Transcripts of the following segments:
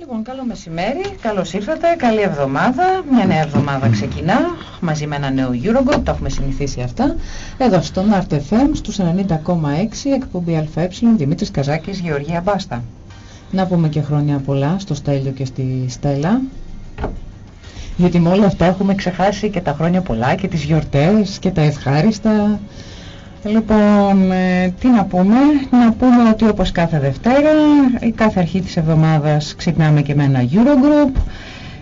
Λοιπόν, καλό μεσημέρι, καλώς ήρθατε, καλή εβδομάδα, μια νέα εβδομάδα ξεκινά, μαζί με ένα νέο Eurogroup, τα έχουμε συνηθίσει αυτά, εδώ στο Art FM, στους 90,6, εκπομπή ΑΕ, Δημήτρης Καζάκης, Γεωργία Μπάστα. Να πούμε και χρόνια πολλά στο Στέλιο και στη Στέλλα, γιατί με όλα αυτά έχουμε ξεχάσει και τα χρόνια πολλά και τις γιορτές και τα ευχάριστα. Λοιπόν, ε, τι να πούμε, να πούμε ότι όπως κάθε Δευτέρα, η κάθε αρχή της εβδομάδας ξεκινάμε και με ένα Eurogroup.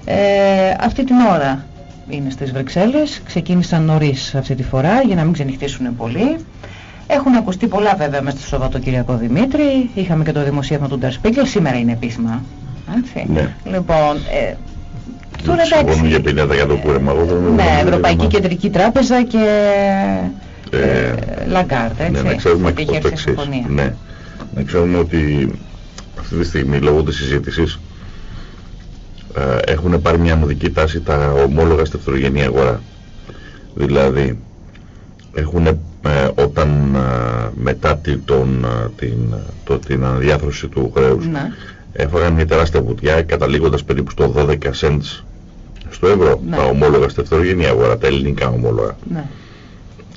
Ε, αυτή την ώρα είναι στις Βρυξέλλες, ξεκίνησαν νωρίς αυτή τη φορά για να μην ξενυχτήσουν πολύ. Έχουν ακουστεί πολλά βέβαια μέσα στο Σαββατοκυριακό Δημήτρη, είχαμε και το δημοσίευμα του Ντερ σήμερα είναι επίσημα. Έτσι. Ναι. Λοιπόν, ε, τώρα εντάξει. για 50 για το κούρεμα. Ναι, Ευρωπαϊκή Κεντρική Τράπεζα και Ε, Λαγκάρντ, έτσι. ναι, να ξέρουμε ότι είχε ακριβώς το έρθει εξής. συμφωνία. Ναι. Να ξέρουμε ότι αυτή τη στιγμή λόγω της συζήτησης ε, έχουν πάρει μια ανοδική τάση τα ομόλογα στη δευτερογενή αγορά. Δηλαδή έχουν ε, όταν ε, μετά τη- τον, ε, την, το, την αναδιάρθρωση του χρέους Ναι. έφαγαν μια τεράστια βουτιά καταλήγοντας περίπου στο 12 cents στο ευρώ Ναι. τα ομόλογα στη δευτερογενή αγορά, τα ελληνικά ομόλογα ναι.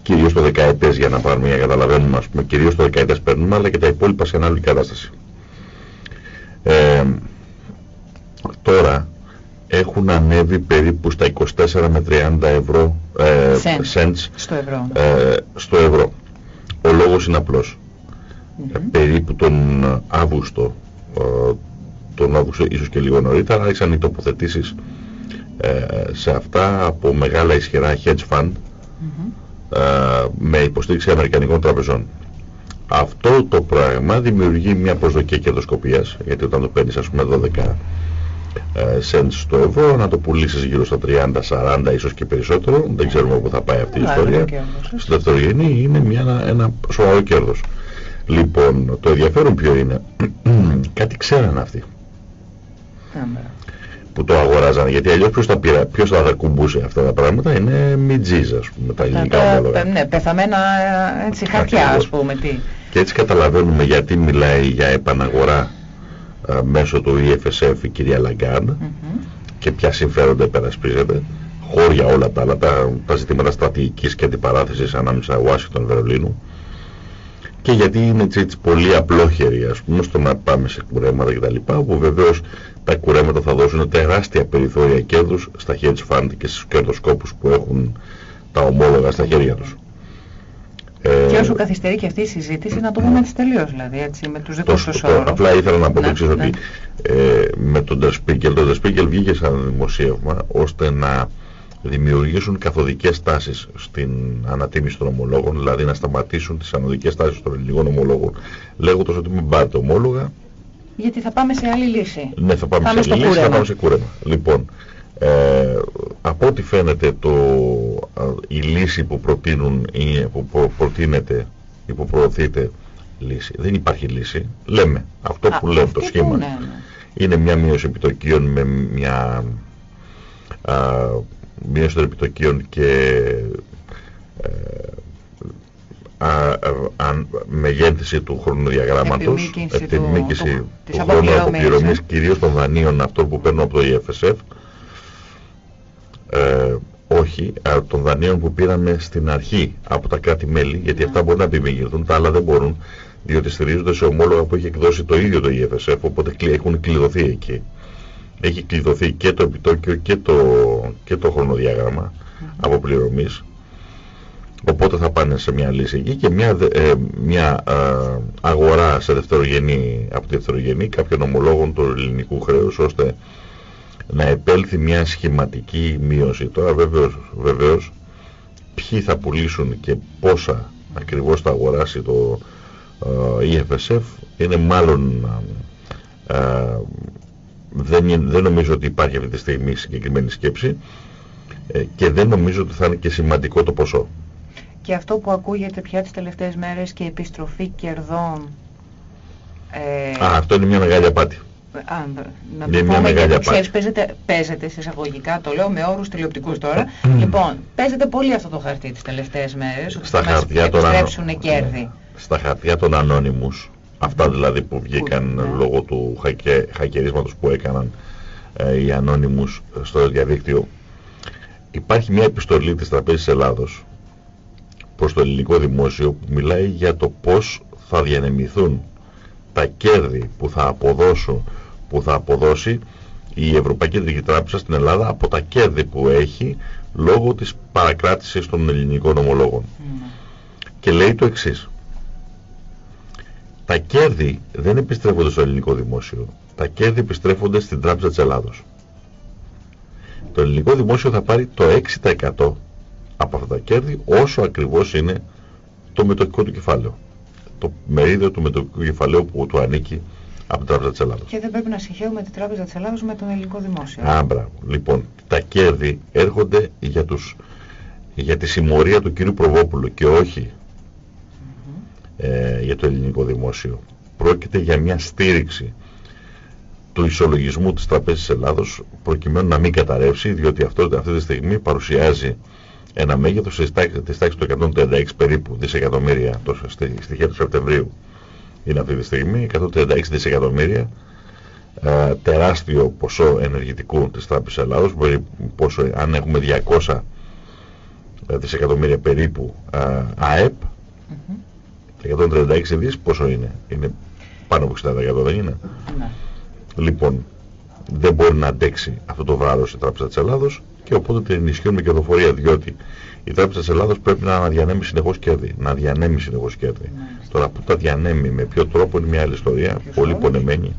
Κυρίως το δεκαετές για να πάρουμε για να καταλαβαίνουμε ας πούμε κυρίως το δεκαετές παίρνουμε αλλά και τα υπόλοιπα σε ανάλογη κατάσταση ε, τώρα έχουν ανέβει περίπου στα 24 με 30 ευρώ ε, Cents. cents, Στο ευρώ. ε, στο ευρώ ο λόγος είναι απλός Μμμ. Ε, περίπου τον Αύγουστο ε, τον Αύγουστο ίσως και λίγο νωρίτερα άρχισαν οι τοποθετήσεις ε, σε αυτά από μεγάλα ισχυρά hedge fund Μμμ. ε, με υποστήριξη αμερικανικών τραπεζών. Αυτό το πράγμα δημιουργεί μια προσδοκία κερδοσκοπίας, γιατί όταν το παίρνεις ας πούμε 12 ε, cents στο ευρώ, να το πουλήσεις γύρω στα 30-40 ίσως και περισσότερο, δεν ξέρουμε πού θα πάει αυτή η Μεγάλο ιστορία. κέρδος. Στη δευτερογενή είναι μια, ένα, ένα σοβαρό κέρδος. Λοιπόν, το ενδιαφέρον ποιο είναι, κάτι ξέραν αυτοί Ναι, ναι. Που το αγοράζανε, γιατί αλλιώς ποιος τα, πήρα, ποιος θα τα κουμπούσε αυτά τα πράγματα, είναι μιτζίζ ας πούμε, τα ελληνικά Τα- ομόλογα. Ναι, πεθαμένα έτσι, χαρτιά Ακριβώς. ας πούμε. Τι. Και έτσι καταλαβαίνουμε γιατί μιλάει για επαναγορά α, μέσω του EFSF η κυρία Λαγκάρντ Μμμ. και ποια συμφέροντα υπερασπίζεται. Χώρια όλα τα άλλα, τα, τα ζητήματα στρατηγικής και αντιπαράθεσης ανάμεσα Ουάσιγκτον Βερολίνου. Και γιατί είναι έτσι, έτσι πολύ απλόχεροι ας πούμε στο να πάμε σε κουρέματα κτλ. Όπου βεβαίως τα κουρέματα θα δώσουν τεράστια περιθώρια κέρδους στα hedge fund και στους κερδοσκόπους που έχουν τα ομόλογα στα χέρια τους. Ε, Και όσο καθυστερεί και αυτή η συζήτηση, να το πούμε έτσι τελείως, δηλαδή, έτσι, με τους Το, δικούς τους το, όρους. απλά ήθελα να πω το Ναι, εξής ναι. ότι ε, με τον Der Spiegel, το Der Spiegel βγήκε σαν δημοσίευμα ώστε να δημιουργήσουν καθοδικές τάσεις στην ανατίμηση των ομολόγων, δηλαδή να σταματήσουν τις ανωδικές τάσεις των ελληνικών ομολόγων, λέγοντας ότι μην πάρετε ομόλογα, Γιατί θα πάμε σε άλλη λύση. ναι θα πάμε, Πάμε σε στο λύση, θα κούρεμα. πάμε σε κούρεμα. Λοιπόν, ε, από ό,τι φαίνεται το, α, η λύση που προτείνουν ή που προ- προτείνεται ή που προωθείται λύση. Δεν υπάρχει λύση. Λέμε αυτό Α, που λέμε το αυτοί σχήμα. που, ναι, ναι. Είναι μια μείωση επιτοκίων με μια α, μείωση των επιτοκίων και ε, α, α, α, μεγέθυνση του χρονοδιαγράμματος, Επιμήκυνση του- επιμήκυνση του- της του χρόνου αποπληρωμής, αποπληρωμής, ε. κυρίως των δανείων αυτών που παίρνουν από το EFSF, ε, όχι, α, των δανείων που πήραμε στην αρχή από τα κράτη-μέλη, γιατί αυτά μπορούν να επιμηκυνθούν, τα άλλα δεν μπορούν, διότι στηρίζονται σε ομόλογα που έχει εκδώσει το ίδιο το EFSF, οπότε κλει- έχουν κλειδωθεί εκεί. Έχει κλειδωθεί και το επιτόκιο και το, και το χρονοδιάγραμμα αποπληρωμής. Οπότε θα πάνε σε μια λύση εκεί και μια, δε- ε, μια α, αγορά σε δευτερογενή, από τη δευτερογενή κάποιων ομολόγων του ελληνικού χρέους ώστε να επέλθει μια σχηματική μείωση. Τώρα βεβαίως, βεβαίως ποιοι θα πουλήσουν και πόσα ακριβώς θα αγοράσει το ε, EFSF είναι μάλλον ε, ε, δεν, είναι- δεν νομίζω ότι υπάρχει αυτή τη στιγμή συγκεκριμένη σκέψη ε, και δεν νομίζω ότι θα είναι και σημαντικό το ποσό. Και αυτό που ακούγεται πια τις τελευταίες μέρες και η επιστροφή κερδών. Ε, Α, αυτό είναι μια μεγάλη απάτη. Α, να Είναι το μια πούμε μεγάλη γιατί απάτη. ξέρεις παίζεται, παίζεται σε εισαγωγικά, το λέω με όρους τηλεοπτικούς τώρα. λοιπόν, παίζεται πολύ αυτό το χαρτί τις τελευταίες μέρες, ότι Στα θα μας χαρτιά των επιστρέψουν ανώ- κέρδη. Στα χαρτιά των Anonymous Αυτά δηλαδή που βγήκαν ναι. λόγω του χακε, χακερίσματος που έκαναν ε, οι ανώνυμους στο διαδίκτυο. Υπάρχει μια επιστολή της Τραπέζης Ελλάδος προς το ελληνικό δημόσιο που μιλάει για το πώς θα διανεμηθούν τα κέρδη που θα αποδώσουν που θα αποδώσει η Ευρωπαϊκή Κεντρική Τράπεζα στην Ελλάδα από τα κέρδη που έχει λόγω της παρακράτησης των ελληνικών ομολόγων. Ναι. Και λέει το εξής. Τα κέρδη δεν επιστρέφονται στο ελληνικό δημόσιο. Τα κέρδη επιστρέφονται στην Τράπεζα της Ελλάδος. Το ελληνικό δημόσιο θα πάρει το 6% από αυτά τα κέρδη όσο ακριβώς είναι το μετοχικό του κεφάλαιο. Το μερίδιο του μετοχικού κεφαλαίου που του ανήκει από την Τράπεζα της Ελλάδος. Και δεν πρέπει να συγχαίουμε την Τράπεζα της Ελλάδος με τον ελληνικό δημόσιο. Α, μπράβο. Λοιπόν, τα κέρδη έρχονται για, τους, για τη συμμορία του κύριου Προβόπουλου και όχι ε, για το ελληνικό δημόσιο. Πρόκειται για μια στήριξη του ισολογισμού της Τραπέζης Ελλάδος προκειμένου να μην καταρρεύσει διότι αυτό αυτή τη στιγμή παρουσιάζει ένα μέγεθος της τάξης του 136 περίπου δισεκατομμύρια το στοιχεία του Σεπτεμβρίου είναι αυτή τη στιγμή 136 δισεκατομμύρια ε, τεράστιο ποσό ενεργητικού της Τράπεζας Ελλάδος πόσο, αν έχουμε 200 δισεκατομμύρια περίπου ε, ΑΕΠ mm -hmm. 136 δις πόσο είναι; Είναι πάνω από 60% δεν είναι; Ναι. λοιπόν δεν μπορεί να αντέξει αυτό το βάρος η Τράπεζα της Ελλάδος και οπότε την ενισχύουν με κερδοφορία διότι η Τράπεζα της Ελλάδος πρέπει να διανέμει συνεχώς κέρδη. Να διανέμει συνεχώς κέρδη. Μάλιστα. Τώρα που τα διανέμει, με ποιο τρόπο είναι μια άλλη ιστορία, Ποιος πολύ όρος; πονεμένη.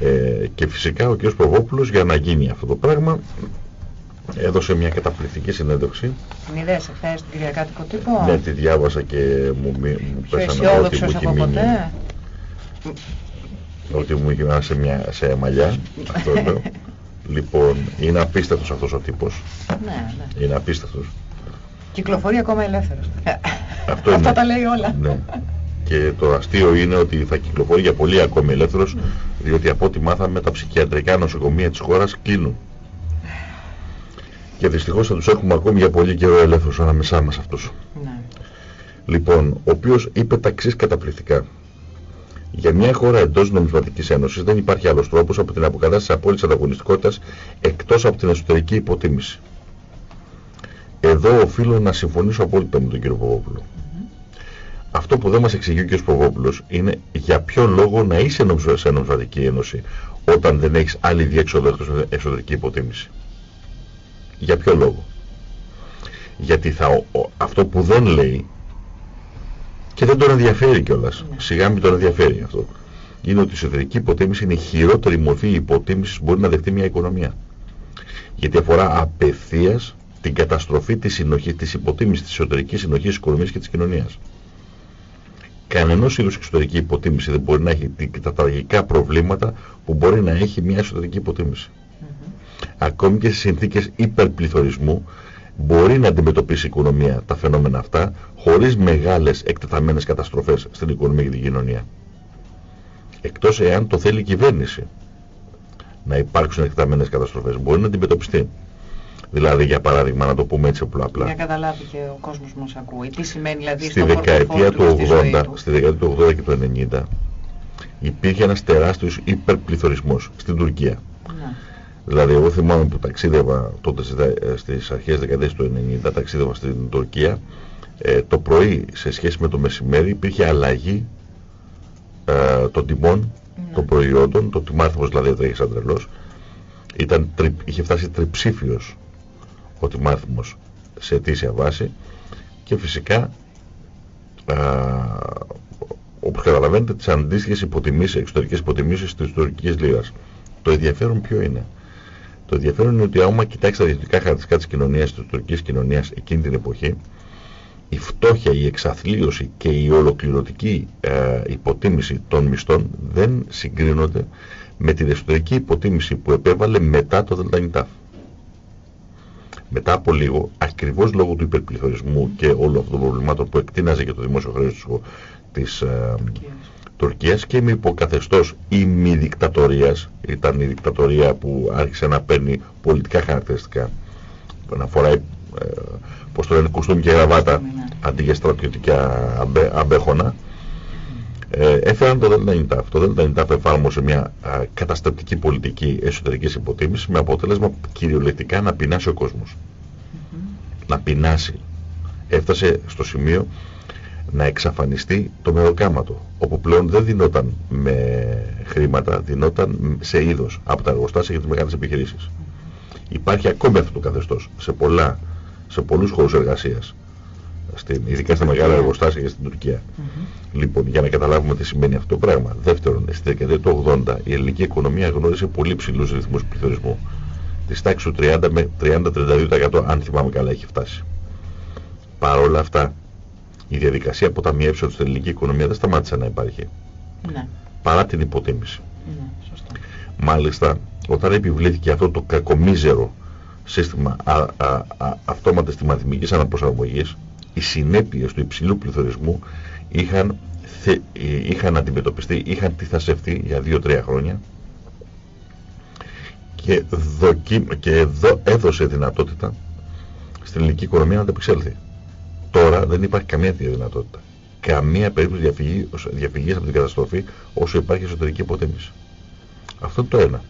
Ε, και φυσικά ο κ. Προβόπουλος για να γίνει αυτό το πράγμα έδωσε μια καταπληκτική συνέντευξη. Την είδες εχθές στην Κυριακάτικο τύπο; Ναι, τη διάβασα και μου, μη- μου Πιο πέσανε ότι μου αισιόδοξος έχει από μείνει, ποτέ; ότι μου έχει μείνει σε, μια, σε μαλλιά. αυτό λέω. λοιπόν, είναι απίστευτος αυτός ο τύπος. Ναι, ναι. Είναι απίστευτος. Κυκλοφορεί ακόμα ελεύθερος. Αυτό είναι. Αυτά τα λέει όλα. Ναι. Και το αστείο είναι ότι θα κυκλοφορεί για πολύ ακόμη ελεύθερος, διότι από ό,τι μάθαμε τα ψυχιατρικά νοσοκομεία της χώρας κλείνουν. Και δυστυχώς θα τους έχουμε ακόμη για πολύ καιρό ελεύθερους ανάμεσά μας αυτούς. Ναι. Λοιπόν, ο οποίος είπε τα εξής καταπληκτικά. Για μια χώρα εντός νομισματικής ένωσης δεν υπάρχει άλλος τρόπος από την αποκατάσταση απόλυτης ανταγωνιστικότητας εκτός από την εσωτερική υποτίμηση. Εδώ οφείλω να συμφωνήσω απόλυτα με τον κύριο Παπόπουλο. Αυτό που δεν μας εξηγεί ο κ. Παπόπουλος είναι για ποιο λόγο να είσαι νομισμα- σε νομισματική ένωση όταν δεν έχεις άλλη διέξοδο εκτός από την εσωτερική υποτίμηση. Για ποιο λόγο; Γιατί θα, ο- ο- αυτό που δεν λέει και δεν τον ενδιαφέρει κιόλας. Ναι. Σιγά μην τον ενδιαφέρει αυτό. Είναι ότι η εσωτερική υποτίμηση είναι η χειρότερη μορφή υποτίμησης που μπορεί να δεχτεί μια οικονομία. Γιατί αφορά απευθείας την καταστροφή της, συνοχής, της υποτίμησης της εσωτερικής συνοχής της οικονομίας και της κοινωνίας. Κανενός είδους εξωτερική υποτίμηση δεν μπορεί να έχει τη- τα τραγικά προβλήματα που μπορεί να έχει μια εσωτερική υποτίμηση. Ακόμη και σε συνθήκες υπερπληθωρισμού μπορεί να αντιμετωπίσει η οικονομία τα φαινόμενα αυτά χωρίς μεγάλες εκτεταμένες καταστροφές στην οικονομία και την κοινωνία. Εκτός εάν το θέλει η κυβέρνηση να υπάρξουν εκτεταμένες καταστροφές. Μπορεί να αντιμετωπιστεί. Δηλαδή, για παράδειγμα, να το πούμε έτσι απλά. απλά. Για να καταλάβει και ο κόσμος που μας ακούει. Τι σημαίνει δηλαδή Στη στο δεκαετία πορτοφόλι του του, στη ζωή 80, του. στη δεκαετία του 80 και του 90 υπήρχε ένας τεράστιος υπερπληθωρισμός στην Τουρκία. Ναι. Δηλαδή, εγώ θυμάμαι που ταξίδευα τότε στις δε- ε, στις αρχές δεκαετίας του 90, ταξίδευα στην Τουρκία, ε, το πρωί σε σχέση με το μεσημέρι υπήρχε αλλαγή ε, των τιμών Ναι. των προϊόντων, το τιμάριθμος δηλαδή έτρεχε σαν τρελός, ήταν, τρι- είχε φτάσει τριψήφιος ο τιμάριθμος σε αιτήσια βάση και φυσικά α, όπως καταλαβαίνετε τις αντίστοιχες υποτιμήσεις, εξωτερικές υποτιμήσεις της τουρκικής λίρας. Το ενδιαφέρον ποιο είναι; Το ενδιαφέρον είναι ότι άμα κοιτάξεις τα διευθυντικά χαρακτηριστικά της κοινωνίας, της τουρκικής κοινωνίας εκείνη την εποχή, η φτώχεια, η εξαθλίωση και η ολοκληρωτική ε, υποτίμηση των μισθών δεν συγκρίνονται με την εσωτερική υποτίμηση που επέβαλε μετά το ΔΝΤ. Μετά από λίγο, ακριβώς λόγω του υπερπληθωρισμού και όλων αυτών των προβλημάτων που εκτείναζε και το δημόσιο χρέος της, χω- της ε, Τουρκίας και με υποκαθεστώς ημιδικτατορίας, ήταν η δικτατορία που άρχισε να παίρνει πολιτικά χαρακτηριστικά, να φοράει, ε, πώς το λένε, κουστούμι και γραβάτα, Κουστούμι, ναι. αντί για στρατιωτικά αμπέ, αμπέχωνα, ε, έφεραν το ΔΝΤ. Το ΔΝΤ εφάρμοσε μια α, καταστατική πολιτική εσωτερικής υποτίμησης με αποτέλεσμα κυριολεκτικά να πεινάσει ο κόσμος. Να πεινάσει. Έφτασε στο σημείο να εξαφανιστεί το μεροκάματο, όπου πλέον δεν δινόταν με χρήματα, δινόταν σε είδος από τα εργοστάσια για τις μεγάλες επιχειρήσεις. Υπάρχει ακόμη αυτό το καθεστώς σε, πολλά, σε πολλούς χώρους εργασίας στην, ειδικά στα μεγάλα εργοστάσια και στην Τουρκία. Λοιπόν, για να καταλάβουμε τι σημαίνει αυτό το πράγμα. Δεύτερον, στη δεκαετία του 80 η ελληνική οικονομία γνώρισε πολύ ψηλούς ρυθμούς πληθωρισμού. Της τάξης του 30 με 30-32% αν θυμάμαι καλά έχει φτάσει. Παρ' όλα αυτά, η διαδικασία αποταμιεύσεων στην ελληνική οικονομία δεν σταμάτησε να υπάρχει. Ναι. Παρά την υποτίμηση. Ναι, σωστά. Μάλιστα, όταν επιβλήθηκε αυτό το κακομίζερο σύστημα α, α, α, αυτόματης τιμαθημικής αναπροσαρμογής, οι συνέπειες του υψηλού πληθωρισμού είχαν, θε, ε, είχαν αντιμετωπιστεί, είχαν τυθασευτεί για 2-3 χρόνια και, δοκι, και δο, έδωσε δυνατότητα στην ελληνική οικονομία να ανταπεξέλθει. Τώρα δεν υπάρχει καμία τέτοια δυνατότητα. Καμία περίπτωση διαφυγή, διαφυγής από την καταστροφή όσο υπάρχει εσωτερική υποτίμηση. Αυτό είναι το ένα.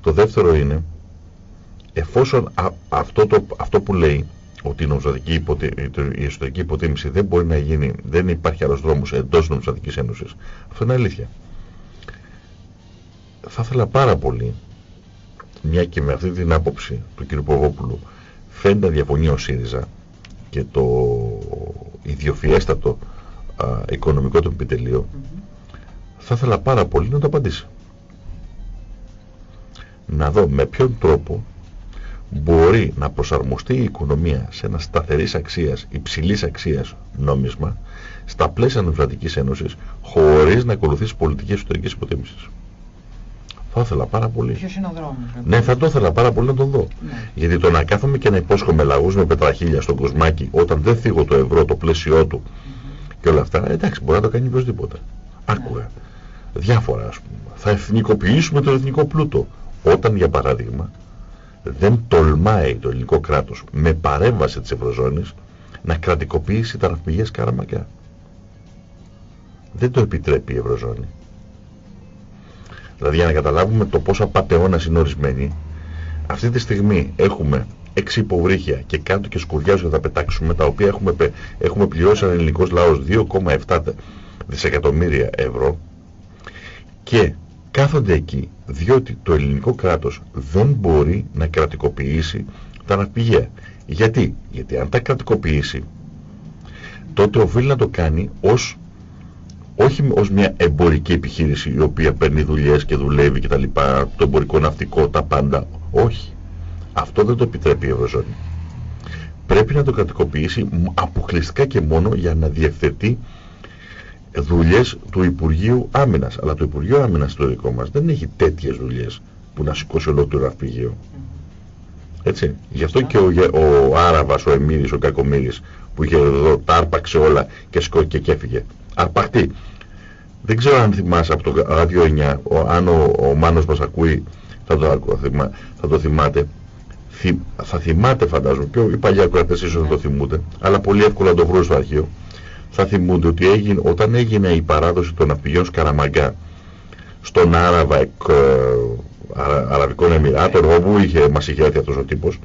Το δεύτερο είναι εφόσον α, αυτό, το, αυτό που λέει ότι η, νομισματική η εσωτερική υποτίμηση δεν μπορεί να γίνει, δεν υπάρχει άλλος δρόμος εντός νομισματικής ένωσης. Αυτό είναι αλήθεια. Θα ήθελα πάρα πολύ, μια και με αυτή την άποψη του κ. Πογόπουλου φαίνεται να διαφωνεί ο ΣΥΡΙΖΑ και το ιδιοφιέστατο α, οικονομικό του επιτελείο, θα ήθελα πάρα πολύ να το απαντήσει. Να δω με ποιον τρόπο μπορεί να προσαρμοστεί η οικονομία σε ένα σταθερής αξίας, υψηλής αξίας νόμισμα στα πλαίσια νομισματικής ένωσης χωρίς να ακολουθήσει πολιτική εσωτερικής υποτίμησης. Θα ήθελα πάρα πολύ. Ποιος είναι ο δρόμος. δηλαδή; Ναι, θα το ήθελα πάρα πολύ να τον δω. Ναι. Γιατί το να κάθομαι και να υπόσχομαι λαγούς με πετραχίλια στον κοσμάκι όταν δεν θίγω το ευρώ, το πλαίσιό του και όλα αυτά, εντάξει, μπορεί να το κάνει οποιοδήποτε. Άκουγα. Διάφορα, ας πούμε. Θα εθνικοποιήσουμε τον εθνικό πλούτο. Όταν, για παράδειγμα, δεν τολμάει το ελληνικό κράτος με παρέμβαση της Ευρωζώνης να κρατικοποιήσει τα ναυπηγεία Καραμακιά. Δεν το επιτρέπει η Ευρωζώνη. Δηλαδή για να καταλάβουμε το πόσο απατεώνας είναι ορισμένοι, αυτή τη στιγμή έχουμε έξι υποβρύχια και κάτω και σκουριάζουν να τα πετάξουμε, τα οποία έχουμε, πε- έχουμε πληρώσει σαν ελληνικός λαός 2,7 δισεκατομμύρια ευρώ και κάθονται εκεί διότι το ελληνικό κράτος δεν μπορεί να κρατικοποιήσει τα ναυπηγεία. Γιατί; Γιατί αν τα κρατικοποιήσει τότε οφείλει να το κάνει ως όχι ως μια εμπορική επιχείρηση η οποία παίρνει δουλειές και δουλεύει και τα λοιπά, το εμπορικό ναυτικό, τα πάντα. Όχι. Αυτό δεν το επιτρέπει η Ευρωζώνη. Πρέπει να το κρατικοποιήσει αποκλειστικά και μόνο για να διευθετεί δουλειές του Υπουργείου Άμυνας. Αλλά το Υπουργείο Άμυνας το δικό μας δεν έχει τέτοιες δουλειές που να σηκώσει ολόκληρο ναυπηγείο. Έτσι. Γι' αυτό και ο, γε- ο Άραβας, ο Εμμύρης, ο Κακομύρης που είχε εδώ τα άρπαξε όλα και σκόκε και έφυγε. Αρπαχτή. Δεν ξέρω αν θυμάσαι από το ράδιο 9, ο, αν ο, ο Μάνος μας ακούει θα το, ακού- θυμά- θα το θυμάται. Θυ, θα θυμάται φαντάζομαι και οι παλιοί ακροατές ίσως δεν το θυμούνται, αλλά πολύ εύκολα να το βρουν στο αρχείο. Θα θυμούνται ότι έγινε, όταν έγινε η παράδοση των ναυπηγείων Σκαραμαγκά στον Άραβα εκ, ε, Αρα- Αραβικών Εμμυράτων, όπου είχε, μας είχε έρθει αυτός ο τύπος,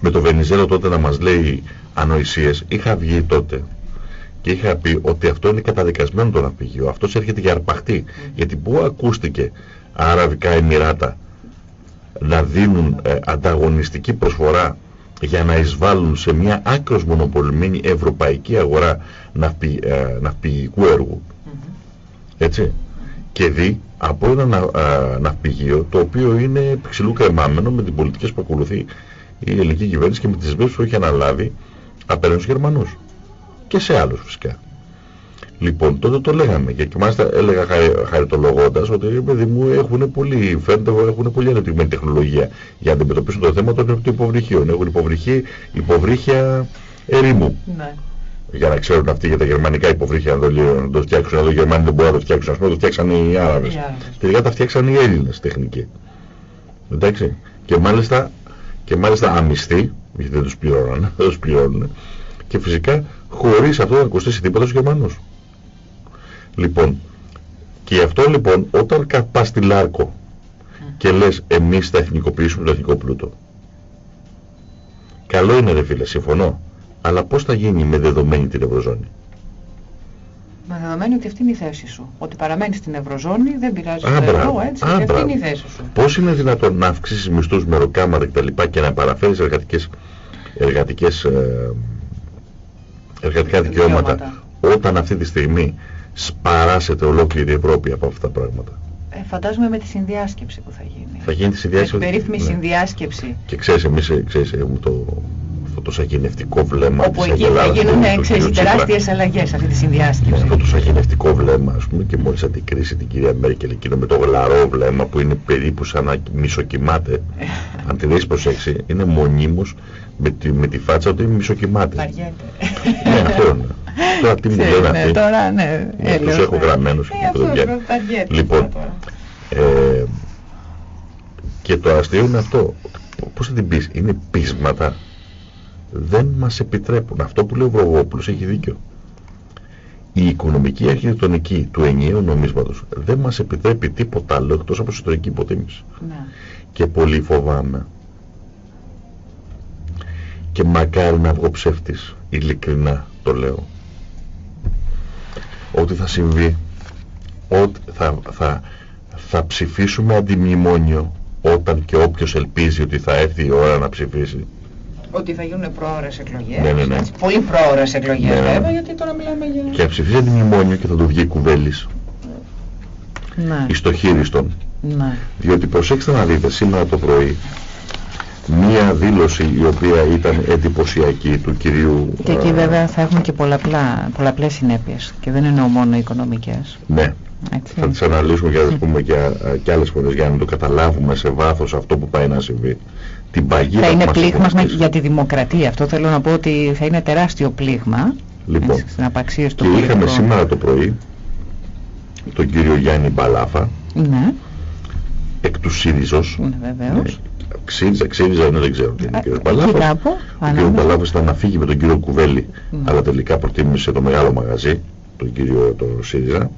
με το Βενιζέλο τότε να μας λέει ανοησίες, είχα βγει τότε και είχα πει ότι αυτό είναι καταδικασμένο το ναυπηγείο. Αυτός έρχεται για αρπαχτή. Γιατί πού ακούστηκε Αραβικά Εμμυράτα να δίνουν ε, ανταγωνιστική προσφορά για να εισβάλλουν σε μια άκρος μονοπολιμένη ευρωπαϊκή αγορά ναυπη, ε, ναυπηγικού έργου. Έτσι. Και δει από ένα να, α, ναυπηγείο το οποίο είναι ψηλού κρεμάμενο με την πολιτική που ακολουθεί η ελληνική κυβέρνηση και με τις δεσμεύσεις που έχει αναλάβει απέναντι στους Γερμανούς και σε άλλους φυσικά. Λοιπόν, τότε το λέγαμε και μάλιστα έλεγα χαρι, χαριτολογώντας ότι ρε παιδί μου έχουν πολύ, φαίνεται έχουν πολύ ανεπτυγμένη τεχνολογία για να αντιμετωπίσουν το θέμα των υποβρυχίων. Έχουν υποβρυχή, υποβρύχια ερήμου. Ναι. Για να ξέρουν αυτοί για τα γερμανικά υποβρύχια να το, λύουν, να το φτιάξουν. Εδώ οι Γερμανοί δεν μπορούν να το φτιάξουν. Ας πούμε το φτιάξαν οι Άραβες. Οι Άραβες. Τελικά τα φτιάξαν οι Έλληνες τεχνικοί. Εντάξει. Και μάλιστα, και μάλιστα αμυστοί, γιατί δεν τους πληρώναν, δεν τους πληρώνουν. Και φυσικά χωρίς αυτό να κοστίσει τίποτα στους Γερμανούς. Λοιπόν, και αυτό λοιπόν όταν πας στη Λάρκο και λες εμείς θα εθνικοποιήσουμε το εθνικό πλούτο. Καλό είναι ρε φίλε, συμφωνώ. Αλλά πώς θα γίνει με δεδομένη την Ευρωζώνη; Με δεδομένη ότι αυτή είναι η θέση σου. Ότι παραμένεις στην Ευρωζώνη, δεν πειράζει το ευρώ, έτσι. Α, αυτή είναι η θέση σου. Πώς είναι δυνατόν να αυξήσεις μισθούς με ροκάματα κτλ. Και, και να παραφέρεις εργατικές, εργατικές, ε, εργατικά δικαιώματα όταν αυτή τη στιγμή σπαράσεται ολόκληρη η Ευρώπη από αυτά τα πράγματα. Ε, φαντάζομαι με τη συνδιάσκεψη που θα γίνει. Θα γίνει τη συνδιάσκεψη. Με περίφημη ναι. συνδιάσκεψη. Και ξέρεις, εμείς ξέρεις, έχουμε το, αυτό το σαγηνευτικό βλέμμα Όπου εκεί θα γίνουν ξέρεις, τεράστιες αλλαγές αυτή τη συνδιάσκεψη. Αυτό το σαγηνευτικό βλέμμα, ας πούμε, και μόλις αντικρίσει την κυρία Μέρκελ εκείνο με το γλαρό βλέμμα που είναι περίπου σαν να μισοκυμάται. αν τη δεις προσέξει, είναι μονίμως με τη, με τη φάτσα του μισοκυμάται. Βαριέται. ναι, αυτό είναι. Τώρα τι μου λένε αυτοί. Τώρα ναι. ναι τους έχω γραμμένους και το Λοιπόν, ε, και το αστείο είναι αυτό. Πώς θα την πεις, είναι πείσματα. Δεν μας επιτρέπουν. Αυτό που λέει ο Βρογόπουλος έχει δίκιο. Η οικονομική αρχιτεκτονική του ενιαίου νομίσματος δεν μας επιτρέπει τίποτα άλλο εκτός από εσωτερική υποτίμηση. Ναι. Και πολύ φοβάμαι. Και μακάρι να βγω ψεύτης, ειλικρινά το λέω ότι θα συμβεί ότι θα, θα, θα ψηφίσουμε αντιμνημόνιο όταν και όποιος ελπίζει ότι θα έρθει η ώρα να ψηφίσει. Ότι θα γίνουν πρόορες εκλογές. Ναι, ναι, ναι. Πολύ πρόορες εκλογές ναι, ναι. βέβαια, γιατί τώρα μιλάμε για... Και θα ψηφίσει αντιμνημόνιο και θα του βγει κουβέλης. Ναι. Εις το χείριστον. Ναι. Διότι προσέξτε να δείτε, σήμερα το πρωί μία δήλωση η οποία ήταν εντυπωσιακή του κυρίου... Και εκεί βέβαια θα έχουμε και πολλαπλά, πολλαπλές συνέπειες και δεν εννοώ μόνο οικονομικές. Ναι. Έτσι. Θα τις αναλύσουμε και, πούμε, και, και άλλες φορές για να το καταλάβουμε σε βάθος αυτό που πάει να συμβεί. Την παγίδα θα είναι πλήγμα για τη δημοκρατία. Αυτό θέλω να πω ότι θα είναι τεράστιο πλήγμα λοιπόν, στην απαξίωση του Και είχαμε σήμερα το πρωί τον κύριο Γιάννη Μπαλάφα ναι. εκ του ΣΥΡΙΖΟΣ ναι, βεβαίως. Ξύριζα, ξύριζα, ναι, δεν ξέρω τι είναι ο κύριος Παλάφος. Ο κύριος Παλάφος ήταν να φύγει με τον κύριο Κουβέλη, ναι. αλλά τελικά προτίμησε το μεγάλο μαγαζί, τον κύριο τον ΣΥΡΙΖΑ,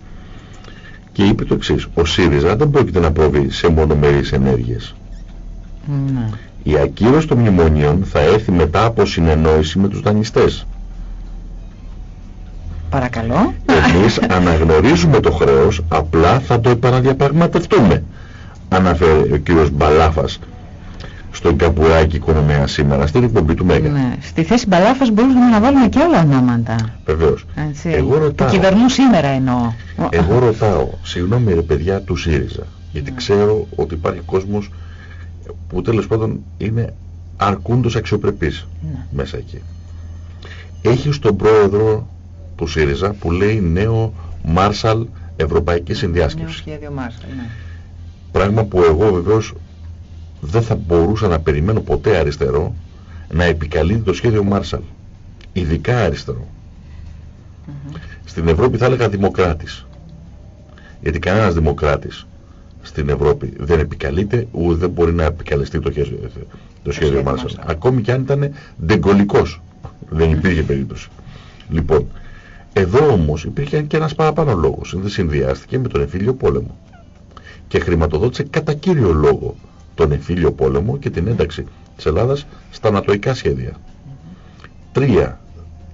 και είπε το εξής, ο ΣΥΡΙΖΑ δεν πρόκειται να προβεί σε μονομερείς ενέργειες. Ναι. Η ακύρωση των μνημονίων θα έρθει μετά από συνεννόηση με τους δανειστές. Παρακαλώ. Εμείς αναγνωρίζουμε το χρέος, απλά θα το επαναδιαπραγματευτούμε. Αναφέρει ο κύριος Μπαλάφας στον Καπουράκη οικονομία σήμερα, στην εκπομπή του Μέγα. Ναι. Στη θέση Μπαλάφας μπορούμε να βάλουμε και άλλα ονόματα. Βεβαίως. Εγώ ρωτάω, που κυβερνούν σήμερα εννοώ. Εγώ ρωτάω, συγγνώμη ρε παιδιά του ΣΥΡΙΖΑ, γιατί ναι. ξέρω ότι υπάρχει κόσμος που τέλος πάντων είναι αρκούντος αξιοπρεπής ναι. μέσα εκεί. Έχει τον πρόεδρο του ΣΥΡΙΖΑ που λέει νέο Μάρσαλ Ευρωπαϊκής Συνδιάσκεψης. Νέο σχέδιο Μάρσαλ, ναι. Πράγμα που εγώ βεβαίως δεν θα μπορούσα να περιμένω ποτέ αριστερό να επικαλείται το σχέδιο Μάρσαλ. Ειδικά αριστερό. Στην Ευρώπη θα έλεγα δημοκράτης. Γιατί κανένας δημοκράτης στην Ευρώπη δεν επικαλείται ούτε δεν μπορεί να επικαλεστεί το, το σχέδιο Μάρσαλ. Ακόμη και αν ήταν δεγκολικός. Δεν υπήρχε περίπτωση. Λοιπόν, εδώ όμως υπήρχε και ένας παραπάνω λόγος. Δεν συνδυάστηκε με τον εμφύλιο πόλεμο. Και χρηματοδότησε κατά κύριο λόγο τον εμφύλιο πόλεμο και την ένταξη της Ελλάδας στα ανατοϊκά σχέδια. Τρία,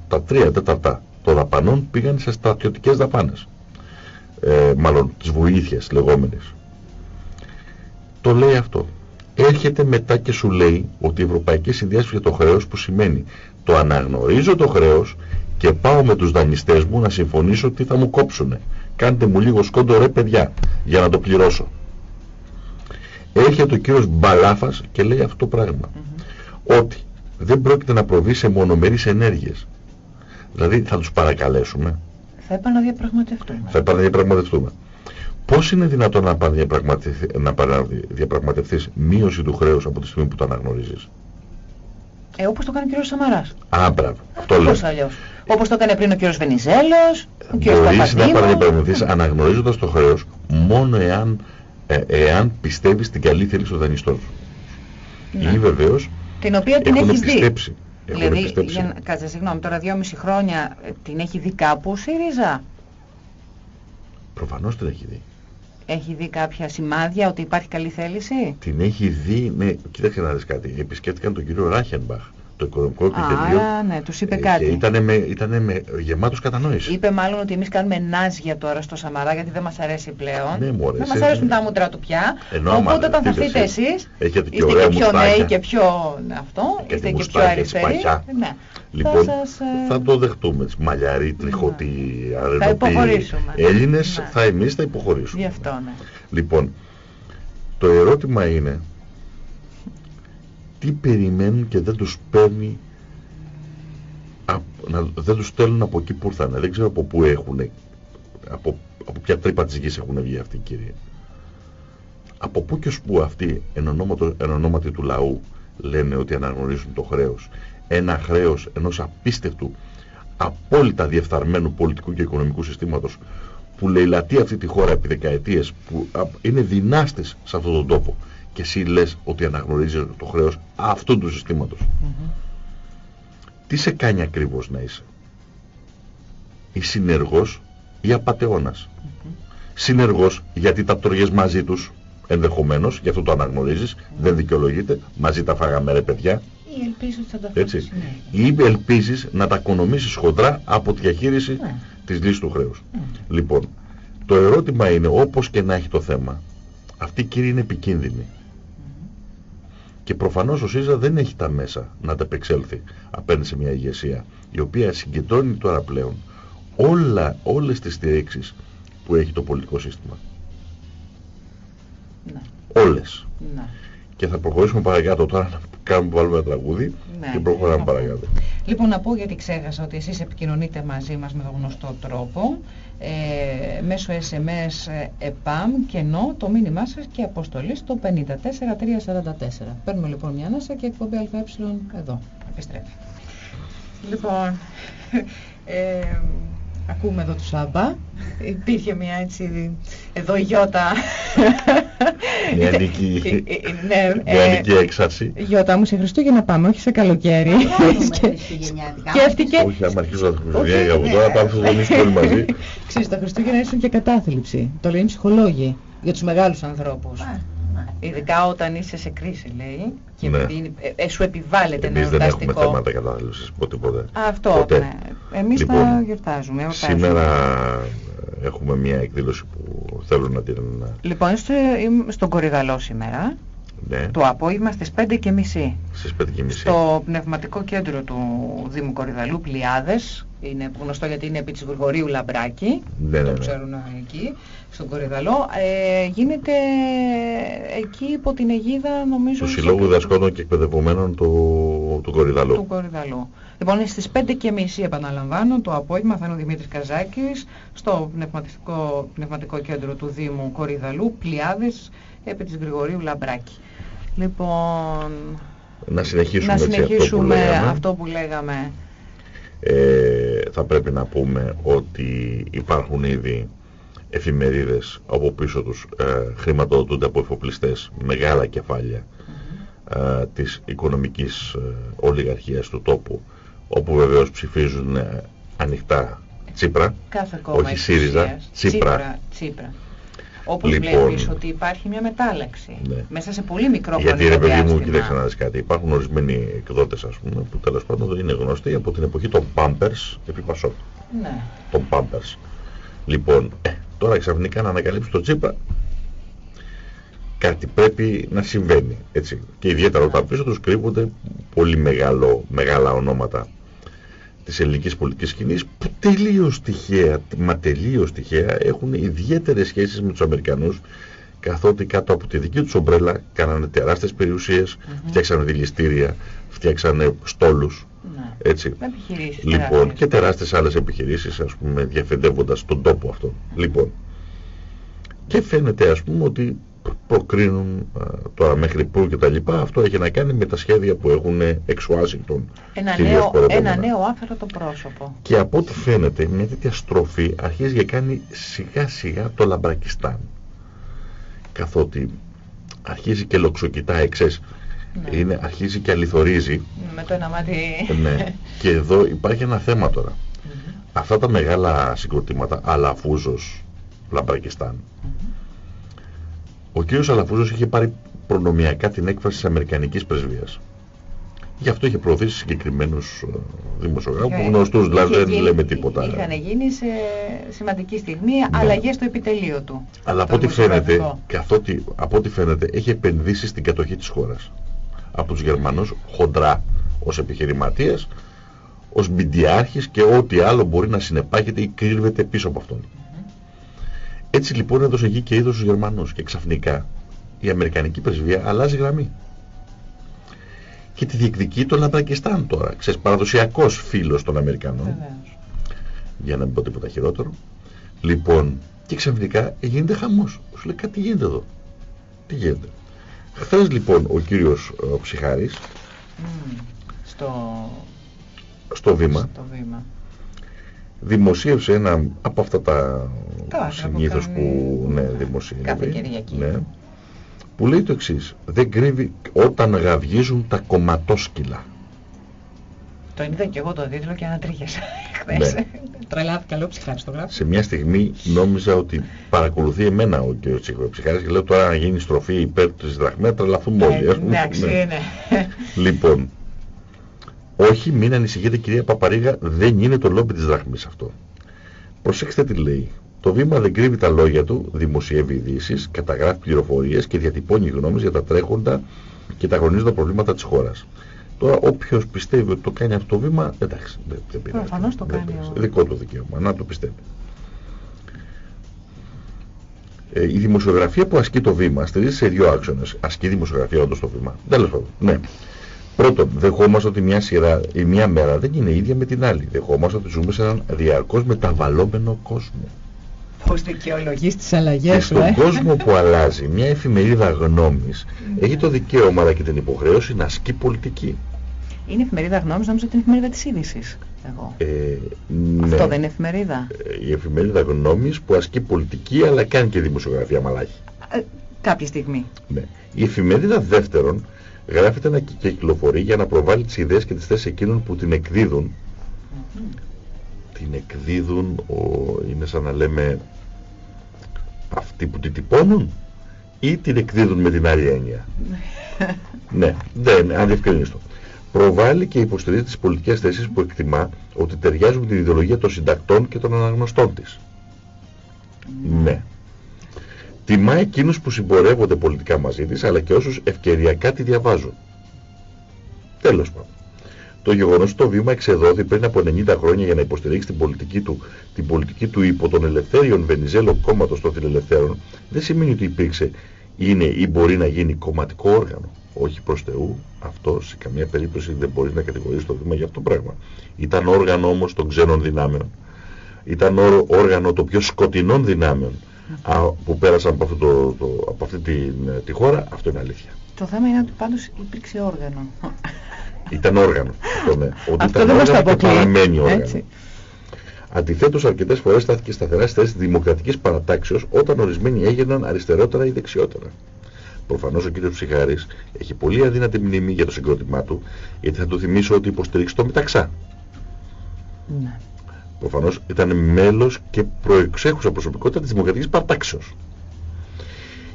τα τρία τέταρτα των δαπανών πήγαν σε στρατιωτικές δαπάνες. Ε, μάλλον τις βοήθειες λεγόμενες. Το λέει αυτό. Έρχεται μετά και σου λέει ότι η Ευρωπαϊκή Συνδιάσκεψη για το χρέος που σημαίνει το αναγνωρίζω το χρέος και πάω με τους δανειστές μου να συμφωνήσω τι θα μου κόψουνε. Κάντε μου λίγο σκόντο ρε παιδιά για να το πληρώσω έρχεται ο κύριος Μπαλάφας και λέει αυτό το πράγμα. Ότι δεν πρόκειται να προβεί σε μονομερείς ενέργειες. Δηλαδή θα τους παρακαλέσουμε. Θα επαναδιαπραγματευτούμε. Θα επαναδιαπραγματευτούμε. Πώς είναι δυνατόν να, να διαπραγματευτείς μείωση του χρέους από τη στιγμή που το αναγνωρίζεις; Ε, όπως το κάνει ο κύριος Σαμαράς. Α, μπράβο. Αυτό λέω. Όπως το έκανε πριν ο κύριος Βενιζέλος, ο κύριος Μπορείς να επαναδιαπραγματευτείς αναγνωρίζοντας το χρέος μόνο εάν ε, εάν πιστεύεις την καλή θέληση των δανειστών σου. Ναι. Ή βεβαίως την οποία την έχουν έχεις πιστέψει. δει. δηλαδή, για, κάτσε συγγνώμη, τώρα δυόμιση χρόνια ε, την έχει δει κάπου ο ΣΥΡΙΖΑ; Προφανώς την έχει δει. Έχει δει κάποια σημάδια ότι υπάρχει καλή θέληση; Την έχει δει, ναι, κοίταξε να δεις κάτι. Επισκέφτηκαν τον κύριο Ράχενμπαχ, το οικονομικό επιτελείο. Α, ναι, τους είπε ε, κάτι. Και ήτανε με, ήτανε με γεμάτος κατανόηση. Είπε μάλλον ότι εμείς κάνουμε νάζια τώρα στο Σαμαρά γιατί δεν μας αρέσει πλέον. Ναι, μωρέ, δεν σε- μας αρέσουν τα μούτρα του πια. Ενώ άμα Οπότε όταν θα δείτε έρθετε εσείς, εσείς, έχετε και είστε ωραία και πιο μουστάκια. νέοι και πιο αυτό, Και είστε τη και πιο μουστάκια, αριστεροί. σπαχιά. Ναι. Λοιπόν, θα, σας, ε, θα το δεχτούμε. Τις μαλλιαροί, τριχωτοί, αρενοποί, υποχωρήσουμε. Έλληνες, Ναι. θα εμείς θα υποχωρήσουμε. Γι' αυτό, ναι. Λοιπόν, το ερώτημα είναι τι περιμένουν και δεν τους παίρνει απ- να, δεν τους στέλνουν από εκεί που ήρθανε. Δεν ξέρω από πού έχουν από, από ποια τρύπα της γης έχουν βγει αυτοί οι κύριοι. Από πού και ως πού αυτοί εν, ονόματο, εν ονόματι του λαού λένε ότι αναγνωρίζουν το χρέος. Ένα χρέος ενός απίστευτου απόλυτα διεφθαρμένου πολιτικού και οικονομικού συστήματος που λαιλατεί αυτή τη χώρα επί δεκαετίες που α, είναι δυνάστες σε αυτόν τον τόπο και εσύ λες ότι αναγνωρίζει το χρέος αυτού του συστήματος. Τι σε κάνει ακριβώς να είσαι; Ή συνεργός ή απατεώνας. Συνεργός γιατί τα τρώγες μαζί τους ενδεχομένως, γι' αυτό το αναγνωρίζεις, δεν δικαιολογείται, μαζί τα φάγαμε ρε παιδιά, Ή ελπίζω ότι θα τα έτσι. φέρει συνέχεια. Ή ελπίζεις να τα οικονομήσεις χοντρά από τη διαχείριση Ναι. της λύσης του χρέους. Ναι. Λοιπόν, το ερώτημα είναι όπως και να έχει το θέμα, αυτή η κύριοι είναι επικίνδυνη. Και προφανώς ο ΣΥΖΑ δεν έχει τα μέσα να ανταπεξέλθει απέναντι σε μια ηγεσία η οποία συγκεντρώνει τώρα πλέον όλα, όλες τις στηρίξεις που έχει το πολιτικό σύστημα. Ναι. Όλες. Ναι. Και θα προχωρήσουμε παρακάτω τώρα να κάνουμε βάλουμε ένα τραγούδι Ναι, και προχωράμε λοιπόν. παρακάτω. Λοιπόν, να πω γιατί ξέχασα ότι εσείς επικοινωνείτε μαζί μας με τον γνωστό τρόπο ε, μέσω SMS ε, ΕΠΑΜ κενό το μήνυμά σας και αποστολή στο 54344. Παίρνουμε λοιπόν μια ανάσα και εκπομπή ΑΕ εδώ. Επιστρέφει. Λοιπόν, ε, ακούμε εδώ τους Σάμπα. Υπήρχε μια έτσι, εδώ η Γιώτα. Μια νίκη, Ε, ε, ναι, μια ε, νίκη έξαρση. Γιώτα μου, σε Χριστούγεννα πάμε, όχι σε καλοκαίρι. Κάνουμε Και- χριστουγεννιάτικα. Σκέφτηκε. Όχι, άμα αρχίζω να το Όχι, από ναι. τώρα, πάμε στους γονείς όλοι μαζί. Ξέρεις, τα Χριστούγεννα ήσουν και κατάθλιψη. Το λένε οι ψυχολόγοι για τους μεγάλους ανθρώπους. Α, ναι. Ειδικά όταν είσαι σε κρίση, λέει. Και Ναι. επειδή είναι- ε, ε, σου επιβάλλεται ένα Εμείς δεν έχουμε εορταστικό. θέματα κατάθλιψης ποτέ ποτέ. Αυτό, Ποτέ. ναι. Εμείς τα Λοιπόν, γιορτάζουμε. εορτάζουμε. Σήμερα ε, έχουμε μια εκδήλωση που θέλω να την... Λοιπόν, είστε είμαι στον Κορυδαλό σήμερα. Ναι, Το απόγευμα στις 5 και μισή. στις 5.30. Στο πνευματικό κέντρο του Δήμου Κορυδαλού, Πλιάδες, είναι γνωστό γιατί είναι επί της Γρηγορίου Λαμπράκη, Ναι, ναι, το ναι. ξέρουν εκεί, στον Κορυδαλό. Ε, γίνεται εκεί υπό την αιγίδα, νομίζω... Του της Συλλόγου Εκ- Δασκόντων και Εκπαιδευομένων του, του Κορυδαλού. του Κορυδαλού. Λοιπόν, είναι στις 5 και μισή επαναλαμβάνω, το απόγευμα θα είναι ο Δημήτρης Καζάκης, στο πνευματικό, πνευματικό κέντρο του Δήμου Κορυδαλού, Πλιάδες, επί της Γρηγορίου Λαμπράκη. Λοιπόν, Να συνεχίσουμε, να έτσι αυτό που συνεχίσουμε λέγαμε. αυτό που λέγαμε. Ε, θα πρέπει να πούμε ότι υπάρχουν ήδη εφημερίδες από πίσω τους ε, χρηματοδοτούνται από εφοπλιστές μεγάλα κεφάλια ε, της οικονομικής ε, ολιγαρχίας του τόπου όπου βεβαίως ψηφίζουν ε, ανοιχτά Τσίπρα Κάθε κόμμα Όχι ΣΥΡΙΖΑ, εξουσίας. Τσίπρα. Τσίπρα. Τσίπρα. Όπως Λοιπόν. βλέπεις ότι υπάρχει μια μετάλλαξη. Ναι. Μέσα σε πολύ μικρό γιατί ρε χρονικό παιδί μου διάστημα. κοίταξε να δεις κάτι υπάρχουν ορισμένοι εκδότες ας πούμε που τέλος πάντων δεν είναι γνωστοί από την εποχή των Pampers επί Πασόκ Ναι. των Pampers. Λοιπόν, ε, τώρα ξαφνικά να ανακαλύψει το Τσίπρα κάτι πρέπει να συμβαίνει. Έτσι. Και ιδιαίτερα όταν πίσω τους κρύβονται πολύ μεγάλο, μεγάλα ονόματα της ελληνικής πολιτικής σκηνής που τελείως τυχαία, μα τελείως τυχαία έχουν ιδιαίτερες σχέσεις με τους Αμερικανούς καθότι κάτω από τη δική τους ομπρέλα κάνανε τεράστιες περιουσίες, φτιάξανε δηληστήρια, φτιάξανε στόλους, ναι. έτσι. Με επιχειρήσεις. Λοιπόν, τεράστιες. και τεράστιες άλλες επιχειρήσεις, ας πούμε, διαφεντεύοντας τον τόπο αυτό. Λοιπόν, και φαίνεται, ας πούμε, ότι προκρίνουν α, τώρα μέχρι πού και τα λοιπά, αυτό έχει να κάνει με τα σχέδια που έχουν εξ Ουάσιγκτον. ένα, κυρίως νέο, προεδρεύοντα. ένα νέο άφθαρτο πρόσωπο. Και από ό,τι φαίνεται, μια τέτοια στροφή αρχίζει και κάνει σιγά σιγά το Λαμπρακιστάν. Καθότι αρχίζει και λοξοκοιτάει, ξέρεις, Ναι. είναι, αρχίζει και αληθορίζει. Με το ένα μάτι... ναι. Και εδώ υπάρχει ένα θέμα τώρα. Μμμ. Αυτά τα μεγάλα συγκροτήματα, Αλαφούζος, Λαμπρακιστάν. Ο κύριος Αλαφούζος είχε πάρει προνομιακά την έκφραση της Αμερικανικής πρεσβείας. Γι' αυτό είχε προωθήσει συγκεκριμένους ε, δημοσιογράφους που γνωστούς δηλαδή δεν λέμε τίποτα. Είχαν γίνει σε σημαντική στιγμή ναι. αλλαγές στο επιτελείο του. Αλλά από ό,τι φαίνεται, καθότι, από ό,τι φαίνεται έχει επενδύσει στην κατοχή της χώρας. Από τους Γερμανούς χοντρά ως επιχειρηματίες, ως μιντιάρχης και ό,τι άλλο μπορεί να συνεπάγεται ή κρύβεται πίσω από αυτόν. Έτσι λοιπόν έδωσε γη και είδος στους Γερμανούς και ξαφνικά η Αμερικανική πρεσβεία αλλάζει γραμμή. Και τη διεκδικεί το Λαμπρακιστάν τώρα, ξέρεις, παραδοσιακός φίλος των Αμερικανών. Για να μην πω τίποτα χειρότερο. Λοιπόν, και ξαφνικά γίνεται χαμός. Σου λέει κάτι γίνεται εδώ. Τι γίνεται. Χθες λοιπόν ο κύριος ο Ψυχάρης στο... στο βήμα, στο βήμα δημοσίευσε ένα από αυτά τα συνήθως που ναι, δημοσίευε. Κάθε Κυριακή. Ναι, που λέει το εξής. Δεν κρύβει όταν γαυγίζουν τα κομματόσκυλα. Το είδα και εγώ το τίτλο και ανατρίχιασα χθες. Ναι. Τρελάθηκα, λέω ψυχάρι στο γράφει. Σε μια στιγμή νόμιζα ότι παρακολουθεί εμένα ο κ. Ψυχάρης και λέω τώρα να γίνει στροφή υπέρ της δραχμές, τρελαθούμε όλοι. Εντάξει, ναι. ναι. Λοιπόν, όχι, μην ανησυχείτε κυρία Παπαρίγα, δεν είναι το λόμπι της δραχμής αυτό. Προσέξτε τι λέει. Το βήμα δεν κρύβει τα λόγια του, δημοσιεύει ειδήσεις, καταγράφει πληροφορίες και διατυπώνει γνώμες για τα τρέχοντα και τα χρονίζοντα προβλήματα της χώρας. Τώρα, όποιος πιστεύει ότι το κάνει αυτό το βήμα, εντάξει, δεν, δεν πειράζει. Προφανώς το κάνει. Δικό του δικαίωμα, να το πιστεύει. Ε, η δημοσιογραφία που ασκεί το βήμα στηρίζει σε δύο άξονες. Ασκεί δημοσιογραφία όντως το βήμα. Τέλος πάντων. Ναι. Πρώτον, δεχόμαστε ότι μια σειρά ή μια μέρα δεν είναι ίδια με την άλλη. Δεχόμαστε ότι ζούμε σε έναν διαρκώς μεταβαλλόμενο κόσμο. Πώς δικαιολογείς τις αλλαγές και στον ε; κόσμο που αλλάζει μια εφημερίδα γνώμης έχει το δικαίωμα αλλά και την υποχρέωση να ασκεί πολιτική. Είναι εφημερίδα γνώμης, νόμιζα ότι είναι εφημερίδα της είδησης. Εγώ. Ε, ναι. Αυτό δεν είναι εφημερίδα. Ε, η εφημερίδα γνώμης που ασκεί πολιτική αλλά κάνει και δημοσιογραφία μαλάκι. Ε, κάποια στιγμή. Ναι. Η εφημερίδα δεύτερον γράφεται να κυκλοφορεί για να προβάλλει τις ιδέες και τις θέσεις εκείνων που την εκδίδουν. Την εκδίδουν, ο, είναι σαν να λέμε αυτοί που την τυπώνουν ή την εκδίδουν με την άλλη έννοια. ναι, δεν, αν διευκρινίστο. Προβάλλει και υποστηρίζει τις πολιτικές θέσεις που εκτιμά ότι ταιριάζουν με την ιδεολογία των συντακτών και των αναγνωστών της. Ναι. Τιμά εκείνους που συμπορεύονται πολιτικά μαζί της, αλλά και όσους ευκαιριακά τη διαβάζουν. Τέλος πάντων. Το γεγονός ότι το βήμα εξεδόθη πριν από 90 χρόνια για να υποστηρίξει την πολιτική του, την πολιτική του υπό τον ελευθέριον Βενιζέλο κόμματος των φιλελευθέρων δεν σημαίνει ότι υπήρξε, είναι ή μπορεί να γίνει κομματικό όργανο. Όχι προς Θεού, αυτό σε καμία περίπτωση δεν μπορεί να κατηγορήσει το βήμα για αυτό το πράγμα. Ήταν όργανο όμως των ξένων δυνάμεων. Ήταν όργανο των πιο σκοτεινών δυνάμεων που πέρασαν από, αυτό το, το, από αυτή τη, τη χώρα, αυτό είναι αλήθεια. Το θέμα είναι ότι πάντως υπήρξε όργανο. Ήταν όργανο. Αυτό, ναι. Ότι αυτό ήταν όργανο και παραμένει όργανο. Αντιθέτως, αρκετές φορές στάθηκε σταθερά στη θέση της δημοκρατικής παρατάξεως όταν ορισμένοι έγιναν αριστερότερα ή δεξιότερα. Προφανώς ο κ. Ψυχάρης έχει πολύ αδύνατη μνήμη για το συγκρότημά του, γιατί θα του θυμίσω ότι υποστηρίξει το Μεταξά. Ναι. Προφανώς ήταν μέλος και προεξέχουσα προσωπικότητα της δημοκρατικής παρατάξεω.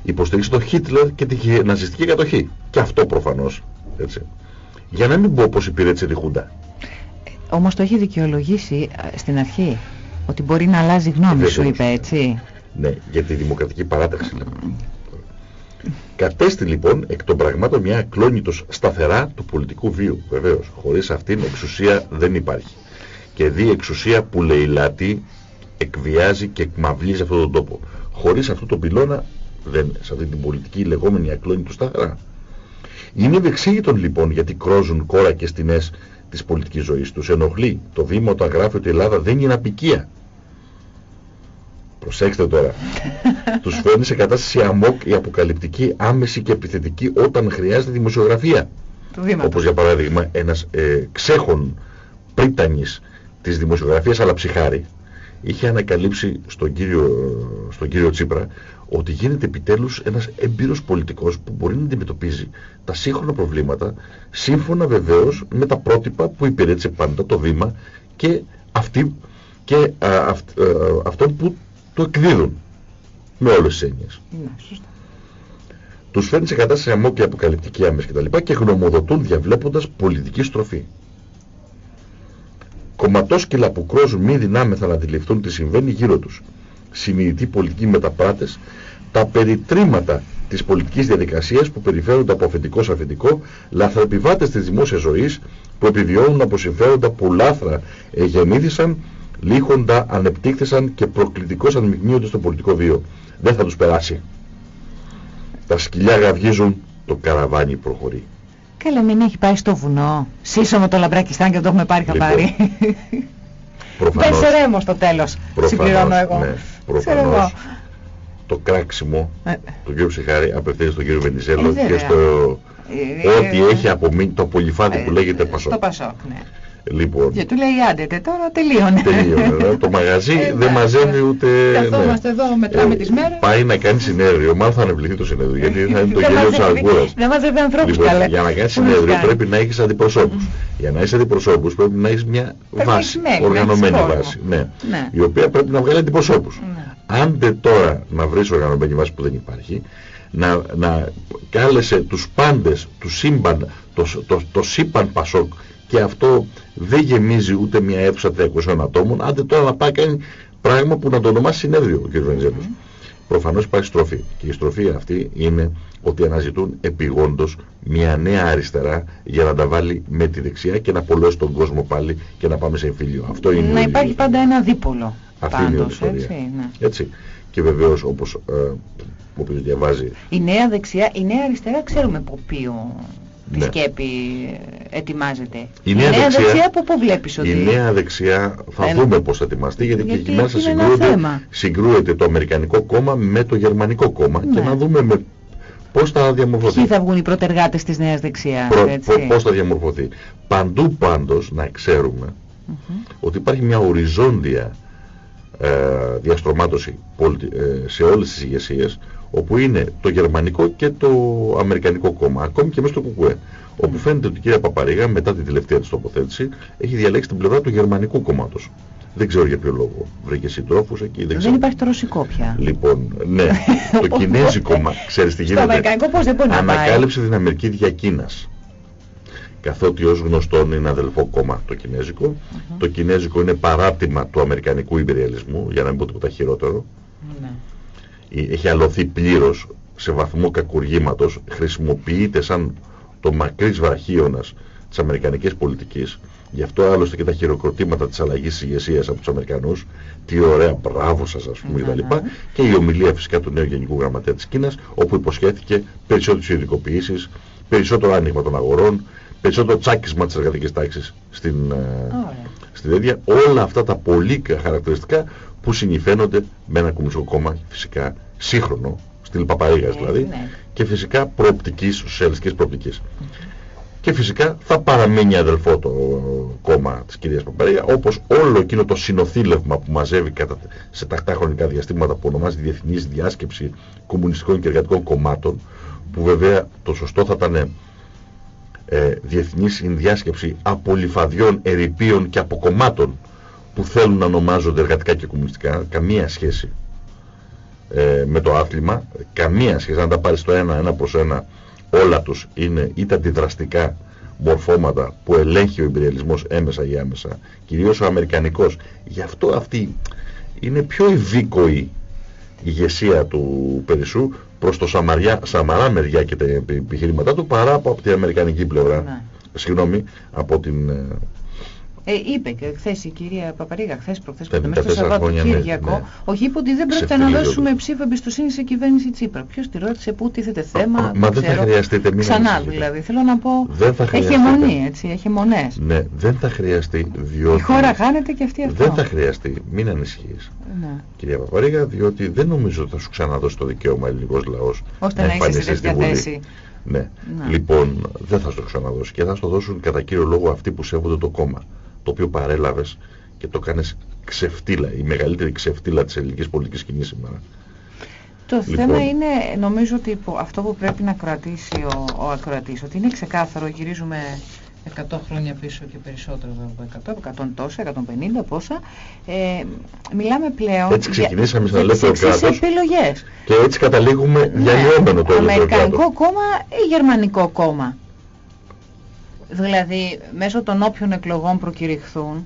Υποστήριξε τον Χίτλερ και τη ναζιστική κατοχή. Και αυτό προφανώς. Για να μην πω πώ υπηρέτησε τη Χούντα. Όμως το έχει δικαιολογήσει ε, στην αρχή. Ότι μπορεί να αλλάζει γνώμη, σου είπε έτσι. Ναι, για τη δημοκρατική παράταξη λέμε. Κατέστη λοιπόν εκ των πραγμάτων μια ακλόνητος σταθερά του πολιτικού βίου. Βεβαίως, χωρίς αυτήν εξουσία δεν υπάρχει. Και δει εξουσία που λαιλάτει, εκβιάζει και εκμαυλίζει αυτόν τον τόπο. Χωρίς αυτό το πυλώνα, δεν, σε αυτή την πολιτική λεγόμενη ακλόνητο σταθερά. Είναι ευεξήγητον λοιπόν γιατί κρόζουν κόρα και στινές της πολιτικής ζωής. Τους ενοχλεί το βήμα όταν γράφει ότι η Ελλάδα δεν είναι απικία. Προσέξτε τώρα. Τους φέρνει σε κατάσταση αμόκ η αποκαλυπτική, άμεση και επιθετική όταν χρειάζεται δημοσιογραφία. Όπως για παράδειγμα ένας ε, ξέχων πρίτανης της δημοσιογραφίας αλλά ψυχάρη είχε ανακαλύψει στον κύριο, στον κύριο Τσίπρα ότι γίνεται επιτέλους ένας εμπειρος πολιτικός που μπορεί να αντιμετωπίζει τα σύγχρονα προβλήματα σύμφωνα βεβαίως με τα πρότυπα που υπηρέτησε πάντα το βήμα και, αυτοί, και α, αυτόν που το εκδίδουν. Με όλες τις έννοιες. Ναι, σωστά. Τους φέρνει σε κατάσταση αμόκια αποκαλυπτική άμεση κτλ. Και, και γνωμοδοτούν διαβλέποντας πολιτική στροφή. Κομματόσκυλα που κρόζουν μη δυνάμεθα να αντιληφθούν τι συμβαίνει γύρω τους. Συνειδητοί πολιτικοί μεταπράτες, τα περιτρήματα της πολιτικής διαδικασίας που περιφέρονται από αφεντικό σε αφεντικό, λαθροεπιβάτες της δημόσιας ζωής που επιβιώνουν από συμφέροντα που λάθρα εγεννήθησαν, λύχοντα, ανεπτύχθησαν και προκλητικώς ανμειγνύονται στο πολιτικό βίο. Δεν θα τους περάσει. Τα σκυλιά γαυγίζουν, το καραβάνι προχωρεί. Καλά, μην έχει πάει στο βουνό. Σύσσωμο το λαμπράκιστάν και το έχουμε πάρει Λοιπόν, χαμπάρι. Προφανώς, Πέσε ρέμο στο τέλος. Συμπληρώνω εγώ. ναι, Ξέρω εγώ. προφανώς το κράξιμο Ε, του κ. Ψυχάρη απευθύνεται στον κύριο Βενιζέλο Ε, και βέβαια. στο ε, ό,τι ε, έχει απομείνει το πολυφάδι που ε, λέγεται ε, Πασόκ. Στο Πασόκ, ναι. Λοιπόν, Και του λέει άντε τε, τώρα τελείωνε. τελείωνε. ε, το μαγαζί Ε, δεν ναι, μαζεύει ναι. ούτε... Καθόμαστε εδώ, μετράμε Ε, τις μέρες. Πάει να κάνει συνέδριο, μάλλον θα ανεβληθεί το συνέδριο, γιατί θα είναι το Δεν γέλιο της μαζεύει- Αργούρας. Δεν μαζεύει ανθρώπους Λοιπόν, καλέ. για να κάνεις Πού να συνέδριο κάνει. πρέπει να έχεις αντιπροσώπους. Για να έχεις αντιπροσώπους πρέπει να έχεις μια Πρέπει να βάση, έχεις μέλη, να οργανωμένη έχεις κόσμο. βάση, ναι, Ναι. η οποία πρέπει να βγάλει αντιπροσώπους. Ναι. Άντε τώρα να βρεις οργανωμένη βάση που δεν υπάρχει, να, να κάλεσε τους πάντες τους σύμπαν, το, το, το σύμπαν Πασόκ και αυτό δεν γεμίζει ούτε μια αίθουσα 300 ατόμων, άντε τώρα να πάει κάνει πράγμα που να το ονομάσει συνέδριο ο κ. Βενιζέλος. Προφανώς υπάρχει στροφή και η στροφή αυτή είναι ότι αναζητούν επιγόντως μια νέα αριστερά για να τα βάλει με τη δεξιά και να απολώσει τον κόσμο πάλι και να πάμε σε εμφύλιο. Αυτό είναι Να όλη η υπάρχει ιστορία. πάντα ένα δίπολο. Αυτή είναι η όλη Πάντως, ιστορία. έτσι, ναι. Έτσι. Και βεβαίως όπως ε, όποιος διαβάζει Η νέα δεξιά, η νέα αριστερά ξέρουμε από ποιο τη Ναι. σκέπη ε, ετοιμάζεται. Η νέα δεξιά- από πού βλέπεις ότι... η νέα δεξιά θα Ένα- δούμε πώς θα ετοιμαστεί γιατί, Γιατί και εκεί μέσα είναι ένα συγκρούεται, θέμα. συγκρούεται το Αμερικανικό κόμμα με το Γερμανικό κόμμα και Ναι. να δούμε με πώς θα διαμορφωθεί. Ποιοι θα βγουν οι πρωτεργάτες της νέας δεξιάς, Προ- έτσι. πο- πώς θα διαμορφωθεί. Παντού πάντως να ξέρουμε Μμμ. ότι υπάρχει μια οριζόντια ε, διαστρωμάτωση πολυ- ε, σε όλες τις ηγεσίες όπου είναι το γερμανικό και το αμερικανικό κόμμα, ακόμη και μέσα στο ΚΚΕ. Όπου φαίνεται ότι η κυρία Παπαρίγα μετά την τελευταία της τοποθέτηση έχει διαλέξει την πλευρά του γερμανικού κόμματος. Δεν ξέρω για ποιο λόγο. Βρήκε συντρόφους εκεί, δεν Δεν ξέρω. υπάρχει το ρωσικό πια. Λοιπόν, ναι, το κινέζικο, μα, ξέρεις τι Στο γίνεται. αμερικανικό πώς δεν μπορεί να πάει. Ανακάλυψε την Αμερική δια Κίνας. Καθότι ως γνωστόν είναι αδελφό κόμμα το κινέζικο. Το κινέζικο είναι παράτημα του αμερικανικού υπεριαλισμού, για να μην πω τίποτα χειρότερο. Ναι. Ε, Έχει αλωθεί πλήρως σε βαθμό κακουργήματος. Χρησιμοποιείται σαν το μακρύς βραχίωνας της αμερικανικής πολιτικής. Γι' αυτό άλλωστε και τα χειροκροτήματα της αλλαγής της ηγεσίας από τους Αμερικανούς. Τι ωραία, μπράβο σας ας πούμε Ναι, κτλ. ναι. Και η ομιλία φυσικά του νέου Γενικού Γραμματέα της Κίνας, όπου υποσχέθηκε περισσότερες ειδικοποιήσεις, περισσότερο άνοιγμα των αγορών, περισσότερο τσάκισμα της εργατικής τάξης στην, ε, Ωραία. στη τέτοια. Όλα αυτά τα πολύ χαρακτηριστικά που συνηφαίνονται με ένα κομμουνιστικό κόμμα φυσικά σύγχρονο, στυλ Παπαρίγας Ε, δηλαδή, ναι. και φυσικά προοπτικής, σοσιαλιστικής προοπτικής. Και φυσικά θα παραμείνει αδελφό το κόμμα της κυρίας Παπαρίγα, όπως όλο εκείνο το συνοθήλευμα που μαζεύει κατά, σε τακτά χρονικά διαστήματα που ονομάζεται Διεθνής Διάσκεψη Κομμουνιστικών και Εργατικών Κομμάτων, που βέβαια το σωστό θα ήταν ε, διεθνής συνδιάσκεψη απολυφαδιών, ερηπείων και αποκομμάτων που θέλουν να ονομάζονται εργατικά και κομμουνιστικά, καμία σχέση ε, με το άθλημα, καμία σχέση, αν τα πάρεις το ένα, ένα προς ένα, όλα τους είναι είτε αντιδραστικά μορφώματα που ελέγχει ο εμπειριαλισμός έμεσα ή άμεσα, κυρίως ο αμερικανικός. Γι' αυτό αυτή είναι πιο ευήκοη ηγεσία του Περισσού προς το Σαμαριά, Σαμαρά μεριά και τα επιχειρήματά του παρά από, από την αμερικανική πλευρά. Ναι. Συγγνώμη, από την... ε, Ε, είπε και χθες η κυρία Παπαρίγα, χθες προχθές Τα που μέσα στο 14 χρόνια, ναι, Σαββατοκύριακο, ναι. όχι είπε ότι δεν πρόκειται να Ξεφτιλίζονται. δώσουμε ψήφο εμπιστοσύνη σε κυβέρνηση Τσίπρα. Ποιος τη ρώτησε πού τίθεται θέμα. Μα δεν θα ξέρω. χρειαστείτε, μην Ξανά ανησυχείτε. δηλαδή. Θέλω να πω. Δεν θα έχει χρειαστείτε. αιμονή, έτσι, έχει αιμονές. Ναι, δεν θα χρειαστεί διότι... Η χώρα χάνεται και αυτή αυτό. Δεν θα χρειαστεί, μην ανησυχείς. Ναι. Κυρία Παπαρίγα, διότι δεν νομίζω ότι θα σου ξαναδώσει το δικαίωμα ελληνικός λαός Ώστε να είσαι σε εμφανιστείς στη τέτοια Βουλή. θέση. Ναι. Ναι. Λοιπόν, δεν θα σου το ξαναδώσει και θα σου το δώσουν κατά κύριο λόγο αυτοί που σέβονται το κόμμα, το οποίο παρέλαβες και το κάνεις ξεφτύλα, η μεγαλύτερη ξεφτύλα της ελληνικής πολιτικής σκηνής σήμερα. Το Λοιπόν. θέμα είναι, νομίζω ότι που- αυτό που πρέπει να κρατήσει ο, ο ακροατής, ότι είναι ξεκάθαρο, γυρίζουμε 100 χρόνια πίσω και περισσότερο από 100, 100 τόσα, 150 πόσα. Ε, μιλάμε πλέον Έτσι ξεκινήσαμε για, σαν ελεύθερο κράτος επιλογές. και έτσι καταλήγουμε Ναι, διαλυόμενο το ελεύθερο Αμερικανικό κράτος. κόμμα ή γερμανικό κόμμα; Δηλαδή, μέσω των όποιων εκλογών προκηρυχθούν,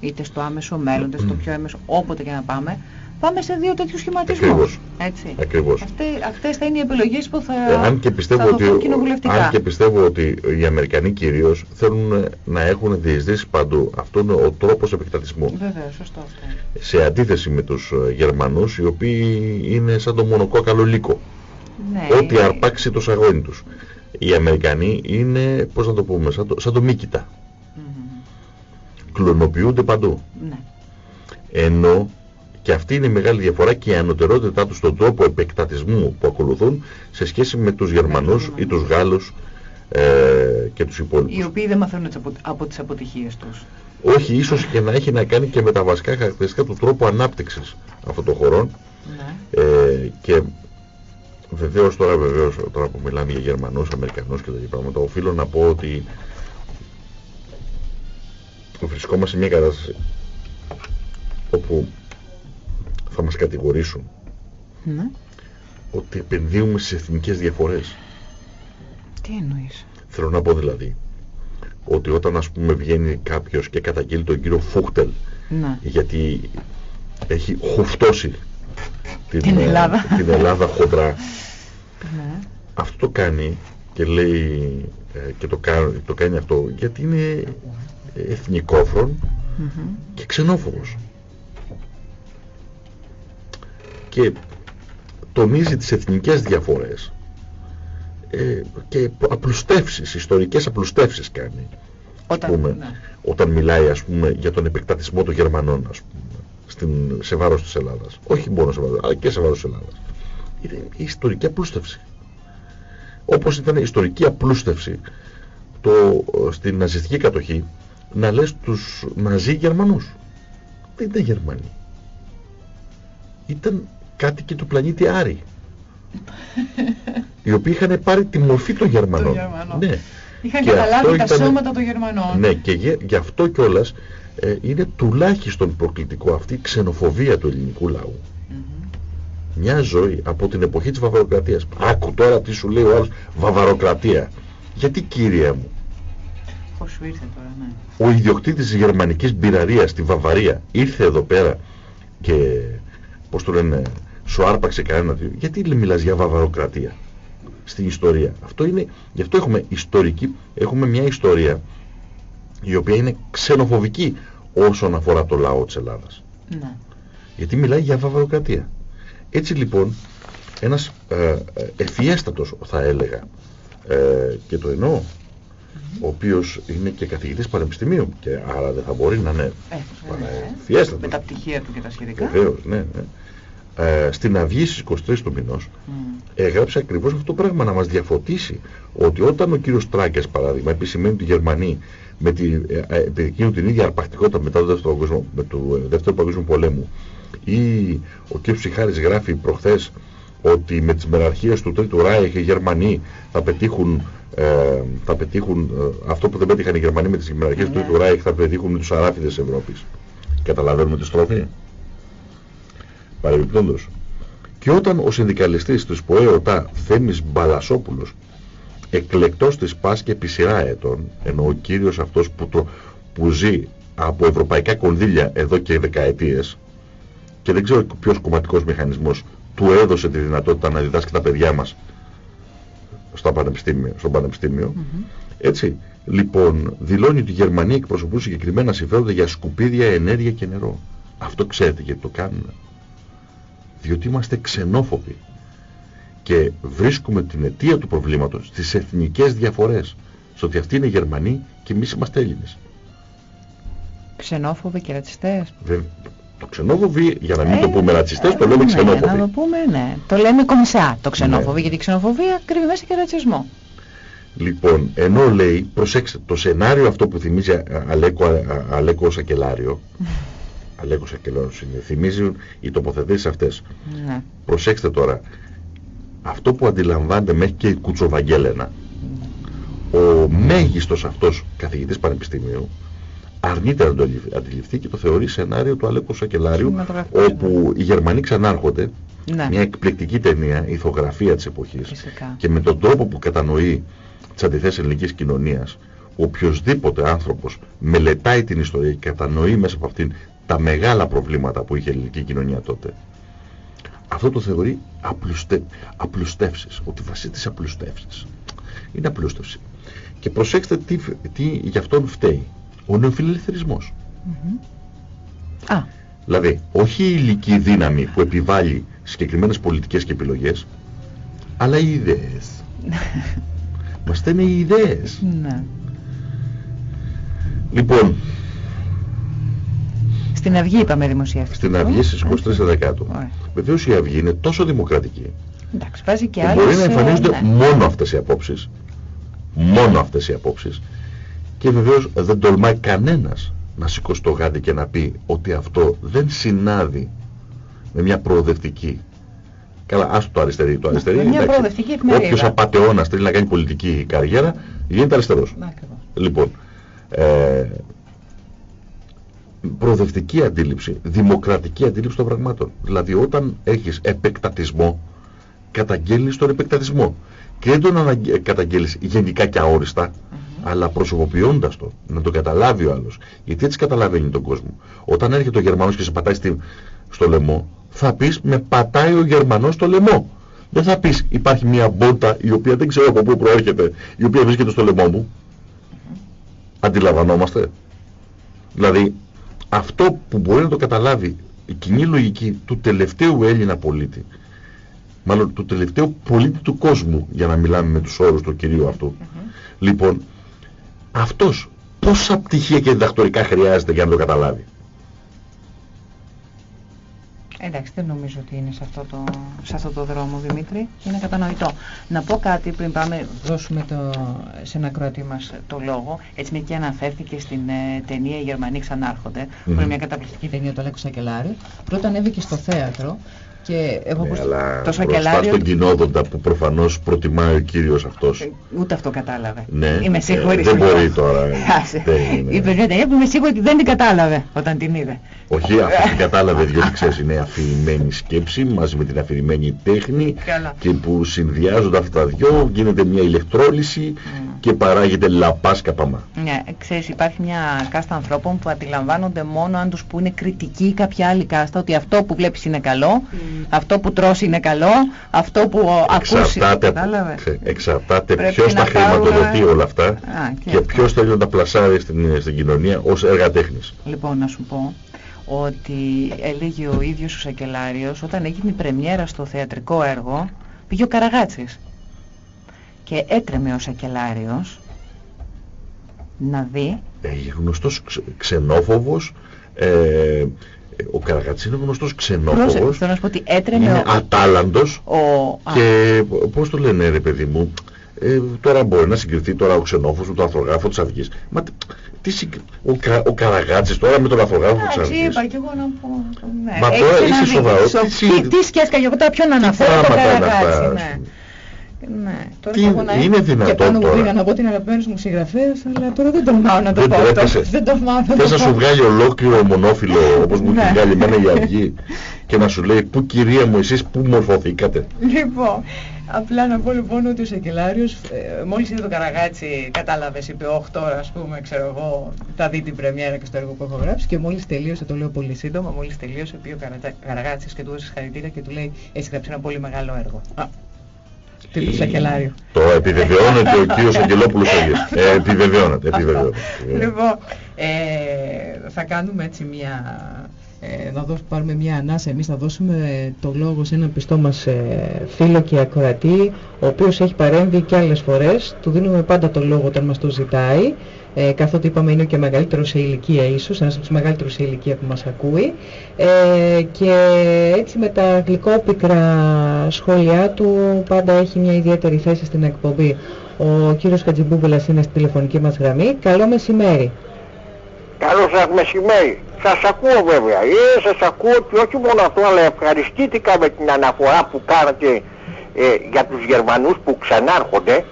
είτε στο άμεσο μέλλον, είτε στο πιο έμεσο, όποτε και να πάμε, πάμε σε δύο τέτοιους σχηματισμούς. Ακριβώς. Έτσι. Ακριβώς. Αυτέ, αυτές θα είναι οι επιλογές που θα, Ε, αν, και πιστεύω θα ότι, δοθούν κοινοβουλευτικά. αν και πιστεύω ότι οι Αμερικανοί κυρίως θέλουν να έχουν διεισδύσει παντού. Αυτό είναι ο τρόπος επεκτατισμού. Βέβαια, σωστό αυτό. Σε αντίθεση με τους ε, Γερμανούς, οι οποίοι είναι σαν το μονοκόκαλο λύκο. Ναι, Ό,τι ε, αρπάξει το σαγόνι τους. Οι Αμερικανοί είναι, πώς να το πούμε, σαν το, σαν το μύκητα. μμμ, Κλωνοποιούνται παντού. Ναι. Ενώ και αυτή είναι η μεγάλη διαφορά και η ανωτερότητά τους στον τρόπο επεκτατισμού που ακολουθούν σε σχέση με τους Γερμανούς ή τους Γάλλους ε, και τους υπόλοιπους. Οι οποίοι δεν μαθαίνουν τις απο- από τις αποτυχίες τους. Όχι, ίσως και να έχει να κάνει και με τα βασικά χαρακτηριστικά του τρόπου ανάπτυξης αυτών των χωρών Ναι. ε, και βεβαίως τώρα, βεβαίως, τώρα που μιλάμε για Γερμανούς, Αμερικανούς και τέτοια πράγματα οφείλω να πω ότι βρισκόμαστε σε μια κατάσταση όπου θα μας κατηγορήσουν ναι. ότι επενδύουμε στις εθνικές διαφορές. Τι εννοείς; Θέλω να πω δηλαδή ότι όταν ας πούμε βγαίνει κάποιος και καταγγείλει τον κύριο Φούχτελ Ναι. γιατί έχει χουφτώσει Την ε, Ελλάδα. την Ελλάδα χοντρά ναι. αυτό το κάνει και λέει ε, και το, κα- το κάνει αυτό γιατί είναι εθνικόφρον Μμμ. και ξενόφοβος και τονίζει τις εθνικές διαφορές ε, και απλουστεύσεις, ιστορικές απλουστεύσεις κάνει Όταν, πούμε, ναι. όταν μιλάει ας πούμε για τον επεκτατισμό των Γερμανών ας πούμε, στην, σε βάρος της Ελλάδας όχι μόνο σε βάρος, αλλά και σε βάρος της Ελλάδας είναι η ιστορική απλούστευση όπως ήταν η ιστορική απλούστευση το, στην ναζιστική κατοχή να λες τους ναζί Γερμανούς δεν ήταν Γερμανοί ήταν κάτοικοι του πλανήτη Άρη οι οποίοι είχαν πάρει τη μορφή των Γερμανών. Γερμανών. Ναι. Είχαν Και καταλάβει αυτό τα ήταν- σώματα των Γερμανών. Ναι, και γι, γι' αυτό κιόλας ε, είναι τουλάχιστον προκλητικό αυτή η ξενοφοβία του ελληνικού λαού. Μμμ. Μια ζωή από την εποχή της βαβαροκρατίας. Άκου τώρα τι σου λέει ο άλλος, βαβαροκρατία. Γιατί κύριε μου, Πώς σου ήρθε τώρα, ναι. ο ιδιοκτήτης της γερμανικής μπειραρίας στη Βαβαρία ήρθε εδώ πέρα και, πώς το λένε, σου άρπαξε κανένα τέτοιο. Γιατί λέ- μιλάς για βαβαροκρατία στην ιστορία; Αυτό είναι, γι' αυτό έχουμε ιστορική, έχουμε μια ιστορία η οποία είναι ξενοφοβική όσον αφορά το λαό της Ελλάδας. Ναι. Γιατί μιλάει για βαβαροκρατία. Έτσι λοιπόν, ένας ε, ε, ευφιέστατος θα έλεγα, ε, και το εννοώ, ο οποίος είναι και καθηγητής πανεπιστημίου και άρα δεν θα μπορεί να είναι Ε, βέβαια, ε. ευφιέστατος. Με τα πτυχία του και τα σχετικά. Βεβαίως, ναι, ναι. Ε, στην Αυγή στις 23 του μηνός Μμ. έγραψε ακριβώς αυτό το πράγμα να μας διαφωτίσει ότι όταν ο κύριος Τράγκας παράδειγμα επισημαίνει ότι οι Γερμανοί με τη, ε, ε, επιδεικνύουν την ίδια αρπακτικότητα μετά το δεύτερο, παγκόσμιο, με το, ε, δεύτερο παγκόσμιο πολέμου ή ο κύριος Ψυχάρης γράφει προχθές ότι με τις μεραρχίες του Τρίτου Ράιχ οι Γερμανοί θα πετύχουν, ε, θα πετύχουν ε, αυτό που δεν πέτυχαν οι Γερμανοί με τις μεραρχίες του Ναι. Τρίτου Ράιχ θα πετύχουν με τους αράφιδες της Ευρώπης. Καταλαβαίνουμε τη στροφή. Παρεμπιπτόντως. Και όταν ο συνδικαλιστής του ΠΟΕΟΤΑ Θέμης Μπαλασόπουλος εκλεκτός της ΠΑΣ και επί σειρά ετών, ενώ ο κύριος αυτός που, το, που ζει από ευρωπαϊκά κονδύλια εδώ και δεκαετίες και δεν ξέρω ποιος κομματικός μηχανισμός του έδωσε τη δυνατότητα να διδάσκει τα παιδιά μας στα πανεπιστήμιο, στο πανεπιστήμιο, Μμμ. έτσι, λοιπόν, δηλώνει ότι οι Γερμανοί εκπροσωπούν συγκεκριμένα συμφέροντα για σκουπίδια, ενέργεια και νερό. Αυτό ξέρετε γιατί το κάνουν. Διότι είμαστε ξενόφοβοι και βρίσκουμε την αιτία του προβλήματος στις εθνικές διαφορές. Στο ότι αυτοί είναι Γερμανοί και εμείς είμαστε Έλληνες. Ξενόφοβοι και ρατσιστές. Δε, το ξενόφοβοι, για να μην το Ε, πούμε ρατσιστές, το ε, λέμε ναι, ξενόφοβοι. Να το πούμε, ναι. Το λέμε κομισά το ξενόφοβοι, Ναι. γιατί η ξενοφοβία κρύβει μέσα και ρατσισμό. Λοιπόν, ενώ λέει, προσέξτε, το σενάριο αυτό που θυμίζει α, Αλέκο, α, Αλέκο Σακελάριο, Αλέκο Σακελάριο είναι, θυμίζουν οι τοποθετήσεις αυτές. Ναι. Προσέξτε τώρα, αυτό που αντιλαμβάνεται μέχρι και η Κουτσοβαγγέλενα, ο μέγιστος αυτός καθηγητής πανεπιστημίου αρνείται να το αντιληφθεί και το θεωρεί σενάριο του Αλέκου Σακελάριου όπου οι Γερμανοί ξανάρχονται ναι. μια εκπληκτική ταινία, ηθογραφία της εποχής και με τον τρόπο που κατανοεί τις αντιθέσεις ελληνικής κοινωνίας οποιοδήποτε άνθρωπος μελετάει την ιστορία και κατανοεί μέσα από αυτήν τα μεγάλα προβλήματα που είχε η ελληνική κοινωνία τότε αυτό το θεωρεί απλουστε, απλουστεύσεις, ότι βασίζεται σε απλουστεύσεις. Είναι απλούστευση. Και προσέξτε τι, τι γι' αυτόν φταίει. Ο νεοφιλελευθερισμός. Mm Α. Δηλαδή, όχι η ηλική δύναμη που επιβάλλει συγκεκριμένες πολιτικές και επιλογές, αλλά οι ιδέες. Μας στέλνει οι ιδέες. Ναι. Λοιπόν, στην Αυγή είπαμε δημοσιεύτηκε. Στην Αυγή στις 23 Δεκάτου. Βεβαίως η Αυγή είναι τόσο δημοκρατική. Εντάξει, βάζει και άλλες... Μπορεί να εμφανίζονται ναι. μόνο αυτές οι απόψεις. Μόνο αυτές οι απόψεις. Και βεβαίως δεν τολμάει κανένας να σηκώσει το γάντι και να πει ότι αυτό δεν συνάδει με μια προοδευτική. Καλά, άστο το αριστερή. Το αριστερή μια προοδευτική εφημερίδα. Όποιος απατεώνας θέλει να κάνει πολιτική καριέρα γίνεται αριστερός. Λοιπόν, ε, προοδευτική αντίληψη, δημοκρατική αντίληψη των πραγμάτων. Δηλαδή όταν έχεις επεκτατισμό, καταγγέλνεις τον επεκτατισμό. Και δεν τον καταγγέλνεις γενικά και αόριστα, αλλά προσωποποιώντας το, να το καταλάβει ο άλλος. Γιατί έτσι καταλαβαίνει τον κόσμο. Όταν έρχεται ο Γερμανός και σε πατάει στη, στο λαιμό, θα πεις με πατάει ο Γερμανός στο λαιμό. Δεν θα πεις υπάρχει μια μπότα η οποία δεν ξέρω από πού προέρχεται, η οποία βρίσκεται στο λαιμό μου. Αντιλαμβανόμαστε. Δηλαδή αυτό που μπορεί να το καταλάβει η κοινή λογική του τελευταίου Έλληνα πολίτη, μάλλον του τελευταίου πολίτη του κόσμου, για να μιλάμε με τους όρους του κυρίου αυτού, λοιπόν, αυτός πόσα πτυχία και διδακτορικά χρειάζεται για να το καταλάβει; Εντάξει, δεν νομίζω ότι είναι σε αυτό, το, σε αυτό το δρόμο, Δημήτρη. Είναι κατανοητό. Να πω κάτι πριν πάμε, δώσουμε το, σε ένα κροατή μας το λόγο. Έτσι μια και αναφέρθηκε στην ε, ταινία «Οι Γερμανοί ξανάρχονται», mm. που είναι μια καταπληκτική ταινία του Αλέκου Σακελάρη. Πρώτα ανέβηκε στο θέατρο και έχω ναι, αλλά το σακελάριο... στον κοινόδοντα που προφανώς προτιμάει ο κύριος αυτός. Ε, ούτε αυτό κατάλαβε. Ναι, είμαι σίγουρη. Ε, δεν μπορεί τώρα. Είπε μια ταινία που είμαι σίγουρη ότι δεν την κατάλαβε όταν την είδε. Όχι, αυτή την κατάλαβε διότι ξέρεις είναι αφηρημένη σκέψη μαζί με την αφηρημένη τέχνη και που συνδυάζονται αυτά τα δυο, γίνεται μια ηλεκτρόλυση mm. Και παράγεται λαπάς καπαμά. Ναι, ξέρεις υπάρχει μια κάστα ανθρώπων που αντιλαμβάνονται μόνο αν τους που είναι κριτική κάποια άλλη κάστα ότι αυτό που βλέπεις είναι καλό mm αυτό που τρώσει είναι καλό, αυτό που εξαρτάται, ακούσει... Εξαρτάται ποιος τα χρηματοδοτεί όλα αυτά και, και ποιος θέλει να τα πλασάρει στην, στην κοινωνία ως έργα τέχνης. Λοιπόν, να σου πω ότι έλεγε ο ίδιος ο Σακελάριος όταν έγινε η πρεμιέρα στο θεατρικό έργο πήγε ο Καραγάτσης και έτρεμε ο Σακελάριος να δει ε, γνωστός ξενόφοβος ε, ο Καραγάτσης είναι γνωστός ξενόφοβος. Θέλω να σου πω ότι έτρεμε είναι ο... ατάλλαντος και πώς το λένε ρε παιδί μου, ε, τώρα μπορεί να συγκριθεί τώρα ο ξενόφος με τον αθρογράφο της Αυγής. Μα τι συγκ... ο, Κα... ο Καραγάτσης τώρα με τον αθρογράφο της Αυγής. είπα και εγώ να πω. Ναι. Μα τώρα είσαι σοβαρό. Τι, τι σκέφτηκα εγώ τώρα ποιον αναφέρω τον Καραγάτση. Ναι. Ναι. Τώρα Τι, να είναι δυνατόν και πάνω τώρα; Πήγα να πω την αγαπημένη μου συγγραφέα, αλλά τώρα δεν τολμάω να το δεν πω. Αυτό. Δεν τολμάω να το πω. Θες να σου βγάλει ολόκληρο μονόφιλο, όπως μου την βγάλει εμένα η Αυγή, και να σου λέει πού κυρία μου εσείς πού μορφωθήκατε; Λοιπόν, απλά να πω λοιπόν ότι ο Σεκελάριος, ε, μόλις είδε το Καραγάτσι, κατάλαβες, είπε όχι τώρα ας πούμε, ξέρω εγώ, θα δει την πρεμιέρα και στο έργο που έχω γράψει και μόλις τελείωσε, το λέω πολύ σύντομα, μόλις τελείωσε, πει ο Καραγάτσης και του έδωσε χαρητήρια και του λέει, έχει γράψει ένα πολύ μεγάλο έργο. Τίτλου Σακελάριο. Το επιβεβαιώνεται ο κύριος Αγγελόπουλος Αγγελ. Ε, επιβεβαιώνεται, επιβεβαιώνεται. Λοιπόν, ε, θα κάνουμε έτσι μια... Ε, να δώσουμε, πάρουμε μια ανάσα, εμείς θα δώσουμε το λόγο σε έναν πιστό μας ε, φίλο και ακροατή, ο οποίος έχει παρέμβει και άλλες φορές, του δίνουμε πάντα το λόγο όταν μας το ζητάει ε, καθότι είπαμε είναι και μεγαλύτερος σε ηλικία ίσως, ένας από τους μεγαλύτερους σε ηλικία που μας ακούει ε, και έτσι με τα γλυκόπικρα σχόλιά του πάντα έχει μια ιδιαίτερη θέση στην εκπομπή. Ο κύριος Κατζιμπούβελας είναι στη τηλεφωνική μας γραμμή. Καλό μεσημέρι. Καλό σας μεσημέρι. Σας ακούω βέβαια. Ε, σας ακούω και όχι μόνο αυτό, αλλά ευχαριστήθηκα με την αναφορά που κάνατε ε, για τους Γερμανούς που ξανάρχονται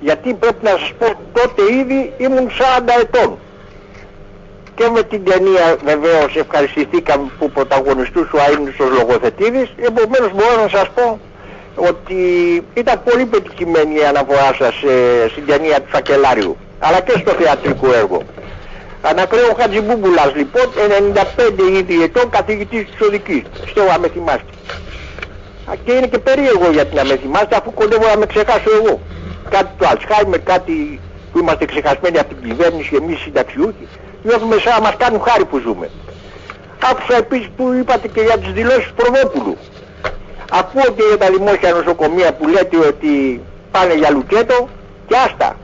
Γιατί πρέπει να σας πω τότε ήδη ήμουν 40 ετών. Και με την ταινία βεβαίως ευχαριστηθήκαμε που πρωταγωνιστούσε ο Αΐννης Λογοθετίδης. Επομένως μπορώ να σας πω ότι ήταν πολύ πετυχημένη η αναφορά σας ε, στην ταινία του Σακελάριου αλλά και στο θεατρικό έργο. Ανακρέω Χατζιμπούμπουλας λοιπόν, 95 ήδη ετών καθηγητής της οδικής. Πιστεύω να με θυμάστε. Και είναι και περίεργο γιατί να με θυμάστε αφού κοντεύω να με ξεχάσω εγώ. Κάτι του Αλσχάιμερ, κάτι που είμαστε ξεχασμένοι από την κυβέρνηση εμείς συνταξιούχοι. Νιώθουμε σαν να μας κάνουν χάρη που ζούμε. Άκουσα επίσης που είπατε και για τις δηλώσεις Προδόπουλου. Ακούω και για τα δημόσια νοσοκομεία που λέτε ότι πάνε για λουκέτο και άστα.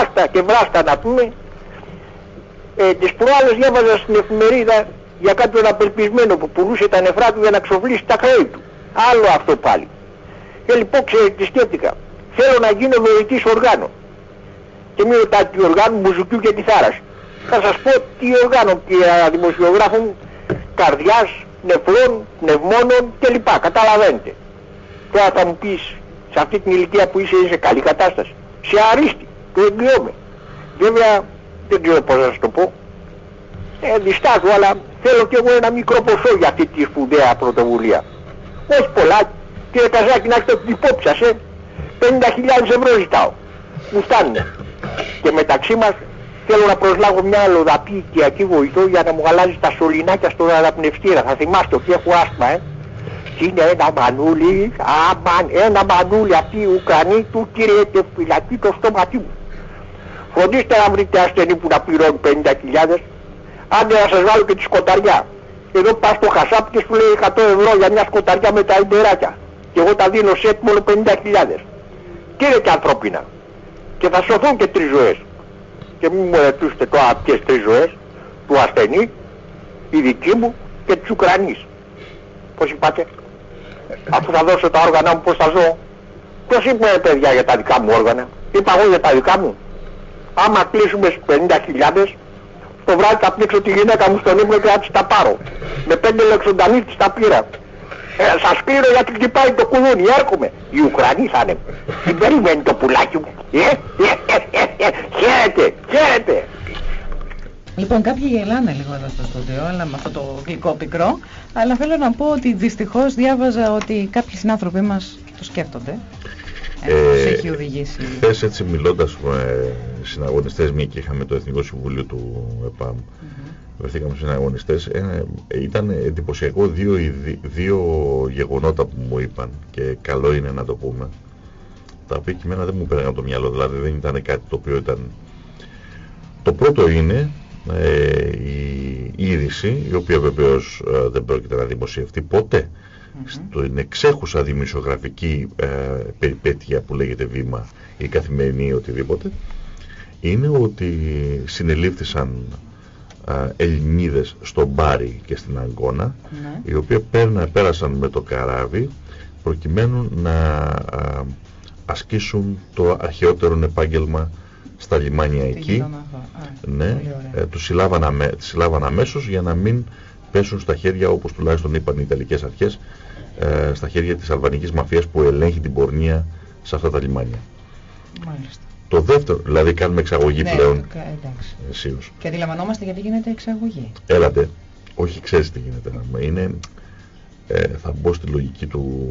Άστα και βράστα να πούμε. Ε, τις προάλλες διάβαζα στην εφημερίδα για κάποιον απελπισμένο που πουλούσε τα νεφρά του για να ξοφλήσει τα χρέη του. Άλλο αυτό πάλι. Και λοιπόν ξέρετε τι σκέφτηκα. Θέλω να γίνω νοητής οργάνων. Και μην ρωτάτε τι οργάνων, μουζουκιού και θάρας. Θα σας πω τι οργάνων και δημοσιογράφων καρδιάς, νεφρών, πνευμόνων κλπ. Καταλαβαίνετε. Τώρα θα μου πεις, σε αυτή την ηλικία που είσαι, είσαι καλή κατάσταση. Σε αρίστη, το εγγυώμαι. Βέβαια, δεν ξέρω πώς να σας το πω. Ε, διστάζω, αλλά θέλω κι εγώ ένα μικρό ποσό για αυτή τη σπουδαία πρωτοβουλία. Όχι πολλά, κύριε Καζάκη, να έχετε την υπόψη σας, ε. 50.000 ευρώ ζητάω. Μου φτάνουν. Και μεταξύ μας θέλω να προσλάβω μια αλλοδαπή οικιακή βοηθό για να μου αλλάζει τα σωληνάκια στον αναπνευστήρα. Θα θυμάστε ότι έχω άσθμα, ε. Και είναι ένα μανούλι, αμαν, ένα μανούλι αυτοί οι Ουκρανοί του κυριέται φυλακή το στόματί μου. Φροντίστε να βρείτε ασθενή που να πληρώνει 50.000. Άντε να σας βάλω και τη σκοταριά. Εδώ πας στο χασάπ και σου λέει 100 ευρώ για μια σκοταριά με τα εντεράκια. Και εγώ τα δίνω σετ μόνο 50.000. Και είναι και ανθρώπινα. Και θα σωθούν και τρεις ζωές. Και μην μου ρωτήσετε τώρα ποιες τρεις ζωές. Του ασθενή, η δική μου και της Ουκρανής. Πώς είπατε; Αφού θα δώσω τα όργανα μου πώς θα ζω. Ποιος είπε παιδιά για τα δικά μου όργανα. Είπα εγώ για τα δικά μου. Άμα κλείσουμε στους 50.000 το βράδυ θα πνίξω τη γυναίκα μου στον ύπνο και θα της τα πάρω. Με πέντε λεξοντανίτες τα πήρα. Ε, σας πήρω γιατί χτυπάει το κουδούνι, έρχομαι. Οι Ουκρανοί θα είναι. Τι περιμένει το πουλάκι μου. Ε, ε, ε, ε, ε, χαίρετε, χαίρετε. Λοιπόν, κάποιοι γελάνε λίγο εδώ στο στούντιο, αλλά με αυτό το γλυκό πικρό. Αλλά θέλω να πω ότι δυστυχώς διάβαζα ότι κάποιοι συνάνθρωποι μας το σκέφτονται. Ε, έχει οδηγήσει. Χθες έτσι μιλώντας με συναγωνιστές, μια και είχαμε το Εθνικό Συμβούλιο του ΕΠΑΜ, mm βρεθήκαμε συναγωνιστές, ε, ήταν εντυπωσιακό δύο, δύο γεγονότα που μου είπαν και καλό είναι να το πούμε. Τα οποία και εμένα δεν μου πέραν από το μυαλό, δηλαδή δεν ήταν κάτι το οποίο ήταν... Το πρώτο είναι ε, η είδηση, η οποία βεβαίως ε, δεν πρόκειται να δημοσιευτεί ποτέ. Στην εξέχουσα δημοσιογραφική ε, περιπέτεια που λέγεται βήμα ή καθημερινή ή οτιδήποτε είναι ότι συνελήφθησαν ε, Ελληνίδες στο Μπάρι και στην Αγκώνα ναι. οι οποίοι πέρασαν με το καράβι προκειμένου να ε, ασκήσουν το αρχαιότερο επάγγελμα στα λιμάνια εκεί ναι, ε, τους συλλάβαν, αμέσως για να μην πέσουν στα χέρια όπως τουλάχιστον είπαν οι Ιταλικές αρχές ε, στα χέρια της αλβανικής μαφίας που ελέγχει την πορνεία σε αυτά τα λιμάνια. Μάλιστα. Το δεύτερο, δηλαδή κάνουμε εξαγωγή ναι, πλέον. Εντάξει. Και αντιλαμβανόμαστε γιατί γίνεται εξαγωγή. Έλατε. Όχι, ξέρεις τι γίνεται. Είναι, ε, θα μπω στη λογική του,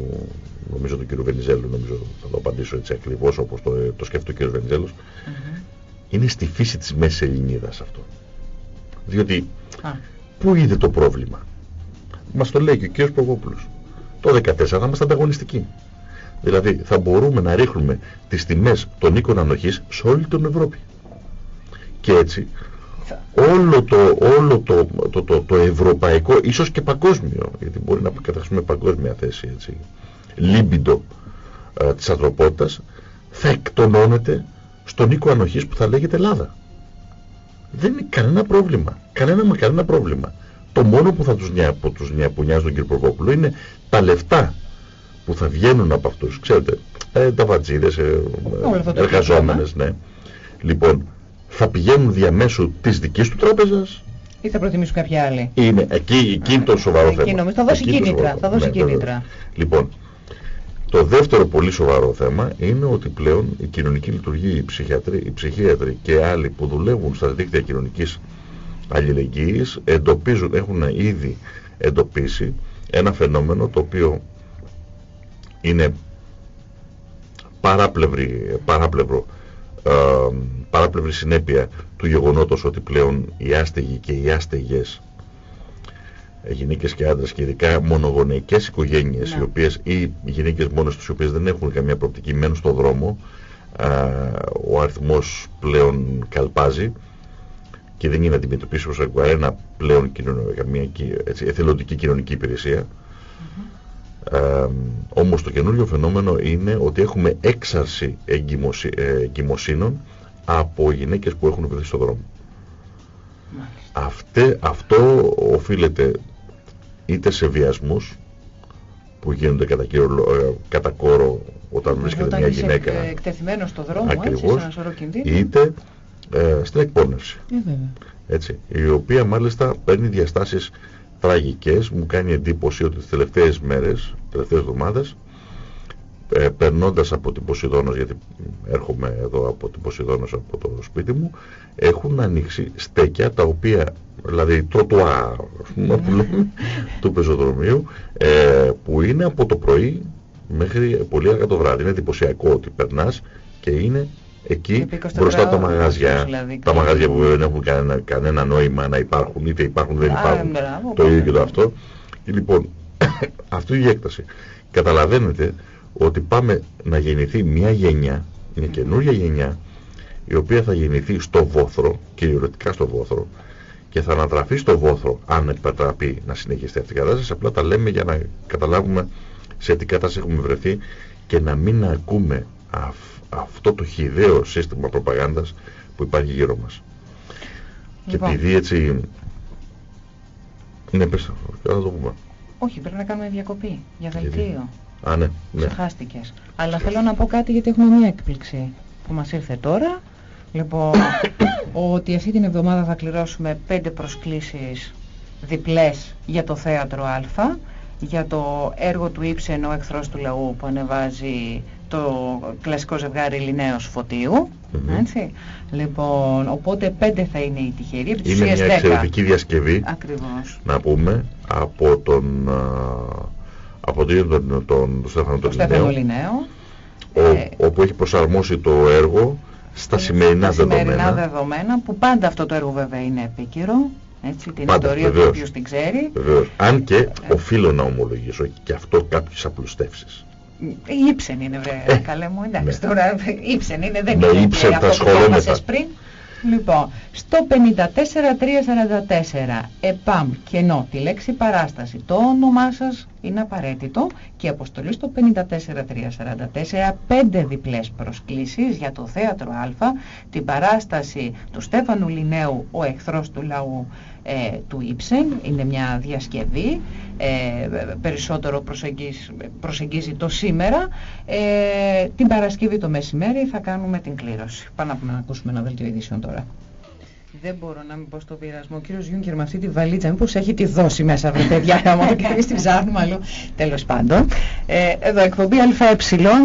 νομίζω του κ. Βενιζέλου, νομίζω θα το απαντήσω έτσι ακριβώς όπως το, το σκέφτεται ο κ. Βενιζέλος. Mm -hmm. Είναι στη φύση της Μέσης Ελληνίδας αυτό. Διότι, Α. πού είναι το πρόβλημα; Μας το λέει και ο κ. Προγόπουλος το 2014 θα είμαστε ανταγωνιστικοί. Δηλαδή θα μπορούμε να ρίχνουμε τις τιμές των οίκων ανοχής σε όλη την Ευρώπη. Και έτσι όλο το, όλο το, το, το, το ευρωπαϊκό, ίσως και παγκόσμιο, γιατί μπορεί να καταστούμε παγκόσμια θέση, έτσι, λίμπιντο ε, της ανθρωπότητας, θα εκτονώνεται στον οίκο ανοχής που θα λέγεται Ελλάδα. Δεν είναι κανένα πρόβλημα. Κανένα μα κανένα πρόβλημα. Το μόνο που θα τους, νιά, που τους νιά, που νοιάζει τον κύριο Προκόπουλο είναι τα λεφτά που θα βγαίνουν από αυτούς, ξέρετε, ε, τα βατζίδες, ε, εργαζόμενες, ναι. Λοιπόν, θα πηγαίνουν διαμέσου της δικής του τράπεζας ή θα προτιμήσουν κάποια άλλη. Είναι εκεί, εκεί το σοβαρό θέμα. Εκεί νομίζω, θα δώσει κίνητρα. Θα δώσει ναι, κίνητρα. Λοιπόν, Το δεύτερο πολύ σοβαρό θέμα είναι ότι πλέον η κοινωνική λειτουργία, οι ψυχιατροί, οι ψυχίατροι και άλλοι που δουλεύουν στα δίκτυα κοινωνικής αλληλεγγύης εντοπίζουν, έχουν ήδη εντοπίσει ένα φαινόμενο το οποίο είναι παράπλευρο, ε, παράπλευρη συνέπεια του γεγονότος ότι πλέον οι άστεγοι και οι άστεγες γυναίκες και άντρες και ειδικά μονογονεϊκές οικογένειες ναι. οι οποίες, ή γυναίκες μόνες τους οι οποίες δεν έχουν καμία προοπτική μένουν στον δρόμο ο αριθμός πλέον καλπάζει και δεν είναι αντιμετωπίσει ως κανένα πλέον καμία έτσι, εθελοντική κοινωνική υπηρεσία. Mm όμως το καινούριο φαινόμενο είναι ότι έχουμε έξαρση εγκυμοσύ, ε, εγκυμοσύνων από γυναίκες που έχουν βρεθεί στον δρόμο. Αυτέ, αυτό οφείλεται είτε σε βιασμούς που γίνονται κατά, κύριο, ε, κατά κόρο όταν βρίσκεται μια γυναίκα εκτεθειμένος στο δρόμο ακριβώς, έτσι, είτε ε, στην εκπόνευση. Ε, έτσι, η οποία μάλιστα παίρνει διαστάσεις τραγικές. Μου κάνει εντύπωση ότι τις τελευταίες μέρες τελευταίες εβδομάδες ε, περνώντας από την Ποσειδόνος γιατί έρχομαι εδώ από την Ποσειδόνος από το σπίτι μου έχουν ανοίξει στέκια τα οποία δηλαδή τροτουά πούμε, που λέμε, του πεζοδρομίου ε, που είναι από το πρωί μέχρι πολύ αργά το βράδυ. Είναι εντυπωσιακό ότι περνάς και είναι εκεί μπροστά από τα μαγαζιά. δηλαδή, τα μαγαζιά που δεν έχουν κανένα, κανένα νόημα να υπάρχουν είτε υπάρχουν δεν υπάρχουν. το ίδιο και το αυτό. Και λοιπόν αυτή η έκταση. Καταλαβαίνετε ότι πάμε να γεννηθεί μια γενιά, μια καινούργια γενιά, η οποία θα γεννηθεί στο βόθρο, κυριολεκτικά στο βόθρο, και θα ανατραφεί στο βόθρο αν επιτραπεί να συνεχιστεί αυτή η κατάσταση. Απλά τα λέμε για να καταλάβουμε σε τι κατάσταση έχουμε βρεθεί και να μην ακούμε αυτό το χιδαίο σύστημα προπαγάνδας που υπάρχει γύρω μας. Λοιπόν. Και επειδή έτσι... Ναι, πες, θα το πούμε. Όχι, πρέπει να κάνουμε διακοπή για δελτίο. Α, ναι, ναι. Ξεχάστηκες. Αλλά θέλω να πω κάτι γιατί έχουμε μία έκπληξη που μας ήρθε τώρα. Λοιπόν, ότι αυτή την εβδομάδα θα κληρώσουμε πέντε προσκλήσεις διπλές για το θέατρο Α, για το έργο του Ήψεν, ο εχθρός του λαού που ανεβάζει το κλασικό ζευγάρι Λινέος Φωτίου. έτσι. Λοιπόν, οπότε πέντε θα είναι οι τυχεροί. Είναι μια εξαιρετική διασκευή, Ακριβώς. να πούμε, από τον από τον, τον, τον, τον Στέφανο τον Στέφανο Λινέο, ε, όπου έχει προσαρμόσει το έργο στα σημερινά, στα σημερινά δεδομένα. που πάντα αυτό το έργο βέβαια είναι επίκαιρο έτσι, την πάντα, ιστορία του οποίου την ξέρει βεβαίως. αν και ε, οφείλω να ομολογήσω και αυτό κάποιες απλουστεύσεις Ήψεν είναι βρε ε, καλέ μου εντάξει ναι. τώρα ύψεν είναι δεν ναι, είναι αυτό που πριν Λοιπόν, στο 54344 ΕΠΑΜ κενό τη λέξη παράσταση, το όνομά σας είναι απαραίτητο και αποστολή στο 54344 πέντε διπλές προσκλήσεις για το θέατρο Α, την παράσταση του Στέφανου Λινέου, ο εχθρός του λαού ε, του Ήψεν, είναι μια διασκευή, ε, περισσότερο προσεγγίζει, προσεγγίζει το σήμερα. Ε, την Παρασκευή το μεσημέρι θα κάνουμε την κλήρωση. Πάμε να ακούσουμε ένα δελτίο ειδήσεων τώρα. Δεν μπορώ να μην πω στον πειρασμό. Ο κύριος Γιούγκερ με αυτή τη βαλίτσα, μήπως έχει τη δώσει μέσα, βρε παιδιά, να και εμεί την ψάχνουμε αλλού. Τέλος πάντων. Ε, εδώ εκπομπή ΑΕ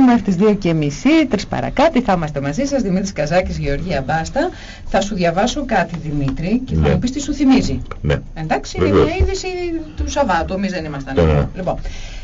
μέχρι τις 2 και μισή, 3 παρακάτω, θα είμαστε μαζί σας. Δημήτρης Καζάκης, Γεωργία Μπάστα. Θα σου διαβάσω κάτι, Δημήτρη, και θα ναι. μου πει τι σου θυμίζει. Ναι. Εντάξει, είναι μια είδηση του Σαββάτου, εμείς δεν ήμασταν ναι. Λοιπόν,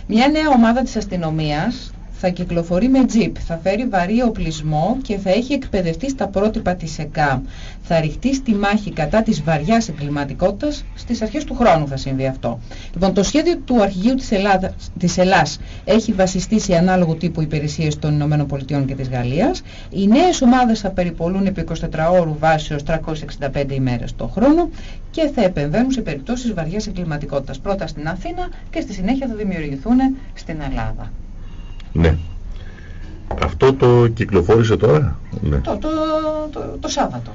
μια νέα ομάδα της αστυνομίας θα κυκλοφορεί με τζιπ, θα φέρει βαρύ οπλισμό και θα έχει εκπαιδευτεί στα πρότυπα της ΕΚΑ. Θα ρηχτεί στη μάχη κατά της βαριάς εγκληματικότητας, στις αρχές του χρόνου θα συμβεί αυτό. Λοιπόν, το σχέδιο του Αρχηγείου της, Ελλάδα, της Ελλάς έχει βασιστεί σε ανάλογο τύπου υπηρεσίες των ΗΠΑ και της Γαλλίας. Οι νέες ομάδες θα περιπολούν επί 24 ώρου βάσεως 365 ημέρες το χρόνο και θα επεμβαίνουν σε περιπτώσεις βαριάς εγκληματικότητας. Πρώτα στην Αθήνα και στη συνέχεια θα δημιουργηθούν στην Ελλάδα. Ναι. Αυτό το κυκλοφόρησε τώρα; Ναι. Το, το, το, το Σάββατο.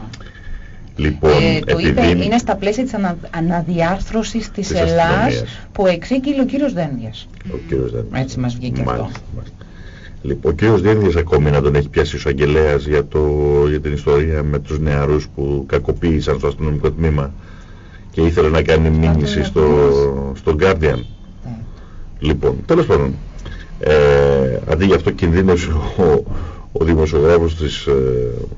Λοιπόν, ε, το είπε, είναι στα πλαίσια της ανα, αναδιάρθρωσης της, της Ελλάς που εξήγηλε ο κύριος Δένδιας. Ο κύριος Δένδιας. Έτσι μας βγήκε μάλιστα, αυτό. Μάλιστα. Λοιπόν, ο κύριος Δένδιας ακόμη να τον έχει πιάσει ο Αγγελέας για, για την ιστορία με τους νεαρούς που κακοποίησαν στο αστυνομικό τμήμα και ήθελε να κάνει μήνυση στο, στο Guardian. Ναι. Λοιπόν, τέλος πάντων, Ε, αντί γι' αυτό κινδύνωσε ο, ο δημοσιογράφος της ε,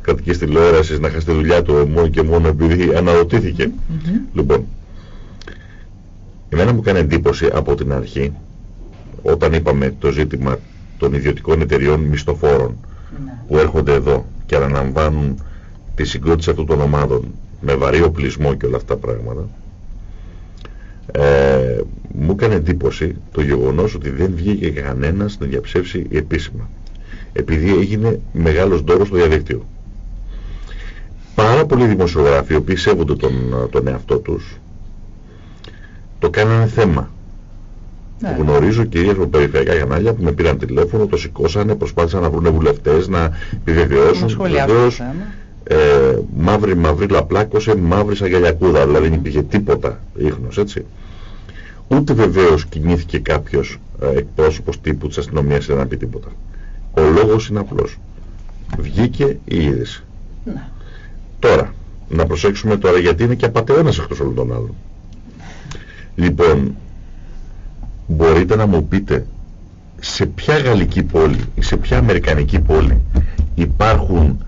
κρατικής τηλεόρασης να χάσει τη δουλειά του μόνο και μόνο επειδή αναρωτήθηκε. Λοιπόν, εμένα μου κάνει εντύπωση από την αρχή όταν είπαμε το ζήτημα των ιδιωτικών εταιριών μισθοφόρων Ναι. που έρχονται εδώ και αναλαμβάνουν τη συγκρότηση αυτών των ομάδων με βαρύ οπλισμό και όλα αυτά τα πράγματα ε, μου έκανε εντύπωση το γεγονός ότι δεν βγήκε κανένας να διαψεύσει επίσημα επειδή έγινε μεγάλος ντόρος στο διαδίκτυο πάρα πολλοί δημοσιογράφοι οι οποίοι σέβονται τον, τον εαυτό τους το κάνανε θέμα Ναι. Γνωρίζω κυρίες από περιφερειακά κανάλια που με πήραν τηλέφωνο, το σηκώσανε, προσπάθησαν να βρουν βουλευτές να Να επιβεβαιώσουν. σχολιάσουμε το Βεβαίως, θέμα. Ε, μαύρη μαύρη λαπλάκωσε, μαύρη σαν γυαλιακούδα, δηλαδή δεν υπήρχε τίποτα ίχνος, έτσι. Ούτε βεβαίως κινήθηκε κάποιος ε, εκπρόσωπος τύπου της αστυνομίας για να πει τίποτα. Ο λόγος είναι απλός. Βγήκε η είδηση. Ναι. Τώρα, να προσέξουμε τώρα γιατί είναι και απατεώνας εκτός όλων των άλλων. Λοιπόν, μπορείτε να μου πείτε σε ποια γαλλική πόλη ή σε ποια αμερικανική πόλη υπάρχουν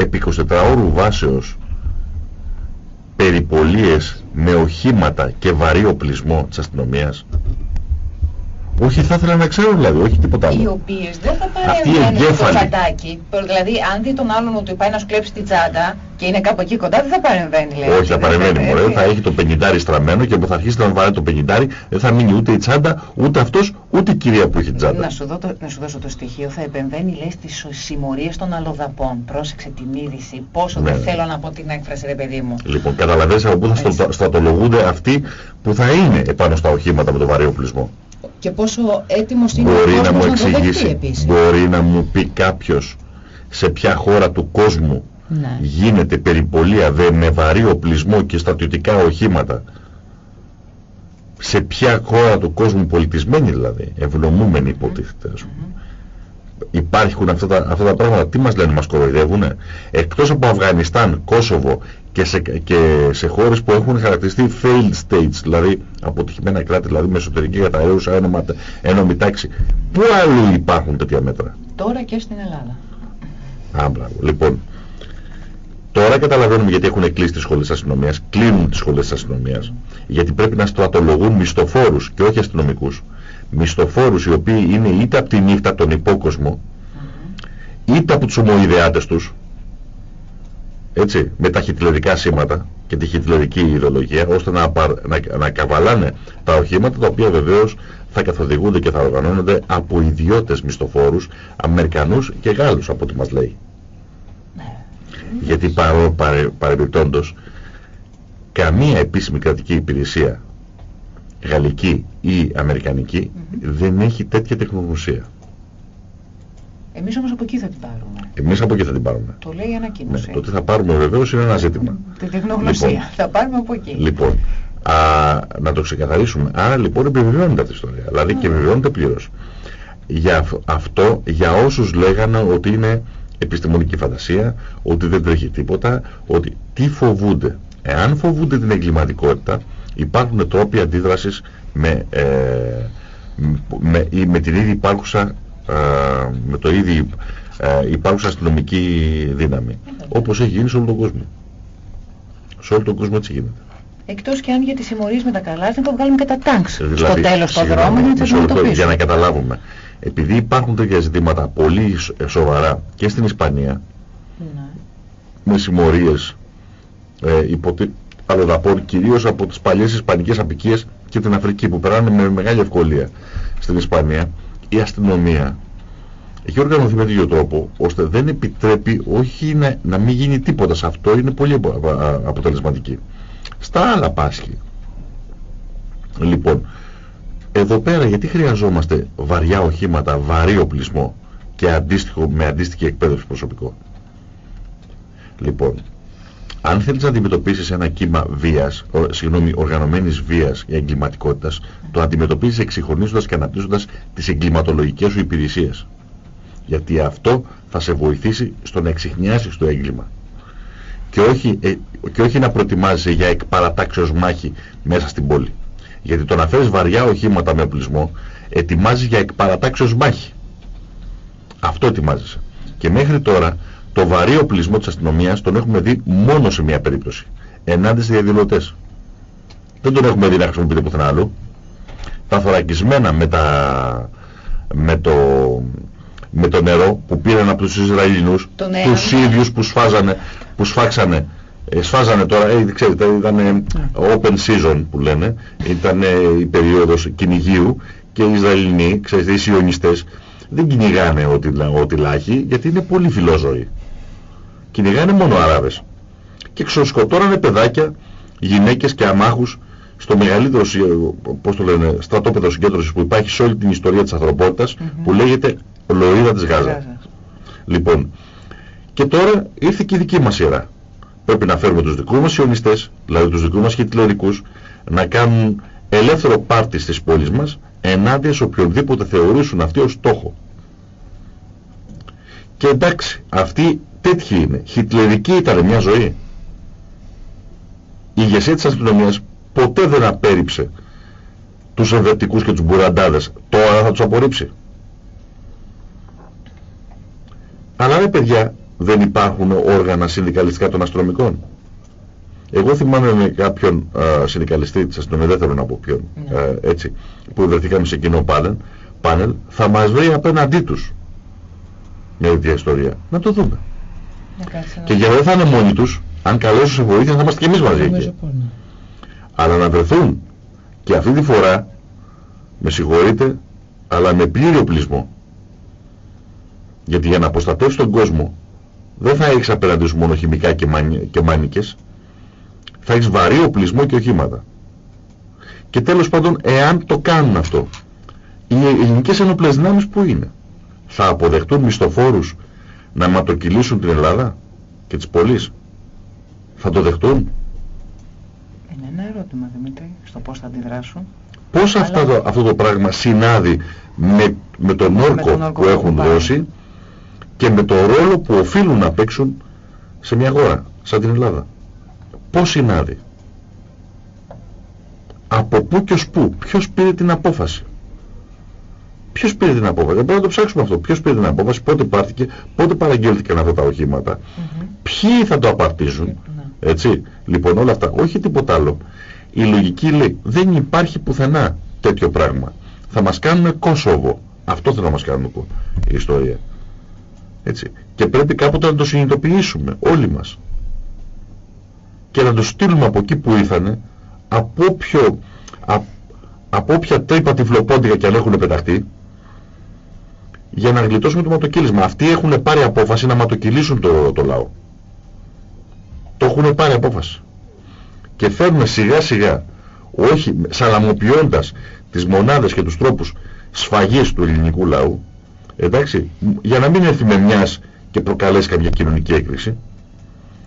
επί 24 ώρου βάσεως περιπολίες με οχήματα και βαρύ οπλισμό της αστυνομίας. Όχι, θα ήθελα να ξέρω δηλαδή, όχι τίποτα Οι άλλο. οποίες δεν θα Αυτοί οι παρεμβαίνουν στο εγκέφαλοι. τσαντάκι. Δηλαδή, αν δει τον άλλον ότι πάει να σου κλέψει την τσάντα και είναι κάπου εκεί κοντά, δεν θα παρεμβαίνει. Λέει. Όχι, θα παρεμβαίνει μωρέ, θα έχει το 50 στραμμένο και που θα αρχίσει να βάλει το 50 δεν θα μείνει ούτε η τσάντα, ούτε αυτός, ούτε η κυρία που έχει την τσάντα. Να σου, δω το, να σου δώσω το στοιχείο, θα επεμβαίνει λέει στις συμμορίες των αλλοδαπών. Πρόσεξε την είδηση, πόσο Ναι. δεν θέλω να πω την έκφραση ρε παιδί μου. Λοιπόν, καταλαβαίνεις από πού θα Έτσι. στο- στρατολογούνται αυτοί που θα είναι επάνω στα οχήματα με το βαρύ οπλισμό. Και πόσο έτοιμος είναι Μπορεί ο να κόσμος μου να το δεχτεί εξηγήσει, επίσης. μπορεί να μου πει κάποιος σε ποια χώρα του κόσμου Ναι. γίνεται περιπολία δε με βαρύ οπλισμό και στρατιωτικά οχήματα. Σε ποια χώρα του κόσμου πολιτισμένη δηλαδή, ευλομούμενη υποτίθεται ας πούμε. Υπάρχουν αυτά τα, αυτά τα πράγματα, τι μας λένε, μας κοροϊδεύουνε; Εκτός από Αφγανιστάν, Κόσοβο και σε, και σε χώρες που έχουν χαρακτηριστεί failed states, δηλαδή αποτυχημένα κράτη, δηλαδή με εσωτερική καταρρέουσα ένομα, ένομη τάξη. Πού αλλού υπάρχουν τέτοια μέτρα; Τώρα και στην Ελλάδα. Α, μπράβο. Λοιπόν, τώρα καταλαβαίνουμε γιατί έχουν κλείσει τις σχολές αστυνομίας, κλείνουν τις σχολές αστυνομίας, γιατί πρέπει να στρατολογούν μισθοφόρους και όχι αστυνομικούς. Μισθοφόρους οι οποίοι είναι είτε από τη νύχτα τον υπόκοσμο, είτε από τους ομοειδεάτες τους, έτσι, με τα χιτλερικά σήματα και τη χιτλερική ιδεολογία, ώστε να, απα- να, να καβαλάνε τα οχήματα, τα οποία βεβαίως θα καθοδηγούνται και θα οργανώνονται από ιδιώτες μισθοφόρους, Αμερικανούς και Γάλλους, από ό,τι μας λέει. Ναι. Γιατί παρό, παρε, παρεμπιπτόντως, καμία επίσημη κρατική υπηρεσία, γαλλική ή αμερικανική, δεν έχει τέτοια τεχνογνωσία. Εμείς όμως από εκεί θα την πάρουμε. Εμείς από εκεί θα την πάρουμε. Το λέει η Ναι, ανακοίνωση. το τι θα πάρουμε βεβαίως είναι ένα ζήτημα. Τη τεχνογνωσία. Λοιπόν. Θα πάρουμε από εκεί. Λοιπόν, α, να το ξεκαθαρίσουμε. Άρα λοιπόν επιβεβαιώνεται αυτή η ιστορία. Δηλαδή και επιβεβαιώνεται πλήρως. Για αυ- αυτό, για όσους λέγανε ότι είναι επιστημονική φαντασία, ότι δεν τρέχει τίποτα, ότι τι φοβούνται. Εάν φοβούνται την εγκληματικότητα, υπάρχουν τρόποι αντίδρασης με, ε, με, ή με την ήδη υπάρχουσα, ε, με το ήδη ε, υπάρχουσα αστυνομική δύναμη. Όπως έχει γίνει σε όλο τον κόσμο. Σε όλο τον κόσμο έτσι γίνεται. Εκτός και αν για τις συμμορίες με τα καλά να το βγάλουμε και τα τάγκς στο Δηλαδή, τέλος των συγγνώμη, δρόμων για να τις μισό λεπτό, για αντιμετωπίσουμε. να καταλάβουμε. Επειδή υπάρχουν τέτοια ζητήματα πολύ σ- σοβαρά και στην Ισπανία, Ναι. με συμμορίες ε, υποτι... αλλοδαπών, κυρίως από τις παλιές ισπανικές απικίες και την Αφρική που περνάνε με μεγάλη ευκολία στην Ισπανία, η αστυνομία έχει οργανωθεί με τέτοιο τρόπο ώστε δεν επιτρέπει όχι να, να μην γίνει τίποτα σε αυτό, είναι πολύ απο- α- αποτελεσματική. Στα άλλα πάσχει. Λοιπόν, εδώ πέρα γιατί χρειαζόμαστε βαριά οχήματα, βαρύ οπλισμό και αντίστοιχο, με αντίστοιχη εκπαίδευση προσωπικό; Λοιπόν, αν θέλεις να αντιμετωπίσεις ένα κύμα βίας, ο, συγγνώμη, οργανωμένης βίας ή εγκληματικότητας, το αντιμετωπίζεις εξυγχρονίζοντας και αναπτύσσοντας τις εγκληματολογικές σου υπηρεσίες. Γιατί αυτό θα σε βοηθήσει στο να εξηχνιάσεις το έγκλημα. Και όχι, ε, και όχι να προετοιμάζεσαι για εκπαρατάξεως μάχη μέσα στην πόλη. Γιατί το να φέρεις βαριά οχήματα με οπλισμό ετοιμάζεις για εκπαρατάξεως μάχη. Αυτό ετοιμάζεσαι. Και μέχρι τώρα το βαρύ οπλισμό της αστυνομίας τον έχουμε δει μόνο σε μία περίπτωση. Ενάντια σε διαδηλωτές. Δεν τον έχουμε δει να χρησιμοποιείται πουθενά άλλου. Τα θωρακισμένα με, τα... με, το... με το νερό που πήραν από τους Ισραηλινούς, τους ίδιους που, σφάζανε, που σφάξανε ε, σφάζανε τώρα, ε, ξέρετε, ήταν ναι. open season που λένε, ήταν η περίοδος κυνηγίου και οι Ισραηλινοί, ξέρετε, οι Σιωνιστές, δεν κυνηγάνε ό,τι, ό,τι λάχει, γιατί είναι πολύ φιλόζωοι. Κυνηγάνε μόνο Αράβες. Και ξοσκοτώνανε παιδάκια, γυναίκες και αμάχους στο μεγαλύτερο πώς το λένε, στρατόπεδο συγκέντρωσης που υπάρχει σε όλη την ιστορία της ανθρωπότητας, που λέγεται Λωρίδα της Γάζας. Λοιπόν, και τώρα ήρθε και η δική μας σειρά. Πρέπει να φέρουμε τους δικούς μας ιονιστές, δηλαδή τους δικούς μας χιτλερικούς, να κάνουν ελεύθερο πάρτι στις πόλεις μας, ενάντια σε οποιονδήποτε θεωρήσουν αυτοί ως στόχο. Και εντάξει, αυτοί τέτοιοι είναι. Χιτλερική ήταν μια ζωή. Η ηγεσία της αστυνομίας ποτέ δεν απέρριψε τους ευδετικούς και τους μπουραντάδες. Τώρα θα τους απορρίψει. Αλλά ρε παιδιά, δεν υπάρχουν όργανα συνδικαλιστικά των αστυνομικών. Εγώ θυμάμαι με κάποιον α, συνδικαλιστή της αστυνομίας, δεν θέλω να πω ποιον, ναι. έτσι, που βρεθήκαμε σε κοινό πάνελ, πάνελ, θα μας βρει απέναντί τους μια ίδια ιστορία. Να το δούμε. Και για δεν θα είναι μόνοι τους, αν καλέσουν σε βοήθεια θα είμαστε και εμείς μαζί εκεί. Ναι. Αλλά να βρεθούν και αυτή τη φορά, με συγχωρείτε, αλλά με πλήρη οπλισμό. Γιατί για να αποστατεύσει τον κόσμο δεν θα έχεις απέναντι σου μόνο χημικά και, και μάνικες, θα έχεις βαρύ οπλισμό και οχήματα. Και τέλος πάντων, εάν το κάνουν αυτό, οι ελληνικές ενοπλές δυνάμεις που είναι, θα αποδεχτούν μισθοφόρους να ματοκυλήσουν την Ελλάδα και τις πόλεις. Θα το δεχτούν. Είναι ένα ερώτημα, Δημήτρη, στο πώς θα αντιδράσουν. Πώς αυτό, το, αυτό το πράγμα συνάδει με, με τον όρκο που έχουν δώσει και με το ρόλο που οφείλουν να παίξουν σε μια χώρα σαν την Ελλάδα. Πώς συνάδει. Από πού και ως πού. Ποιος πήρε την απόφαση. Ποιος πήρε την απόφαση; Πρέπει να το ψάξουμε αυτό. Ποιος πήρε την απόφαση, πότε πάρθηκε, πότε παραγγέλθηκαν αυτά τα οχήματα. Mm Ποιοι θα το απαρτίζουν. Ναι. Έτσι; Λοιπόν όλα αυτά. Όχι τίποτα άλλο. Η λογική λέει δεν υπάρχει πουθενά τέτοιο πράγμα. Θα μας κάνουν Κόσοβο. Αυτό θα μας κάνουν η ιστορία. Έτσι. Και πρέπει κάποτε να το συνειδητοποιήσουμε όλοι μας. Και να το στείλουμε από εκεί που ήρθανε, από, ποιο, α, από όποια τρύπα τυφλοπόντια και αν έχουν πεταχτεί, για να γλιτώσουμε το ματοκύλισμα. Αυτοί έχουν πάρει απόφαση να ματοκυλήσουν το, το λαό. Το έχουν πάρει απόφαση. Και φέρνουν σιγά σιγά, όχι σαλαμοποιώντας τις μονάδες και τους τρόπους σφαγής του ελληνικού λαού, Εντάξει, για να μην έρθει με μιας και προκαλέσει καμιά κοινωνική έκρηξη.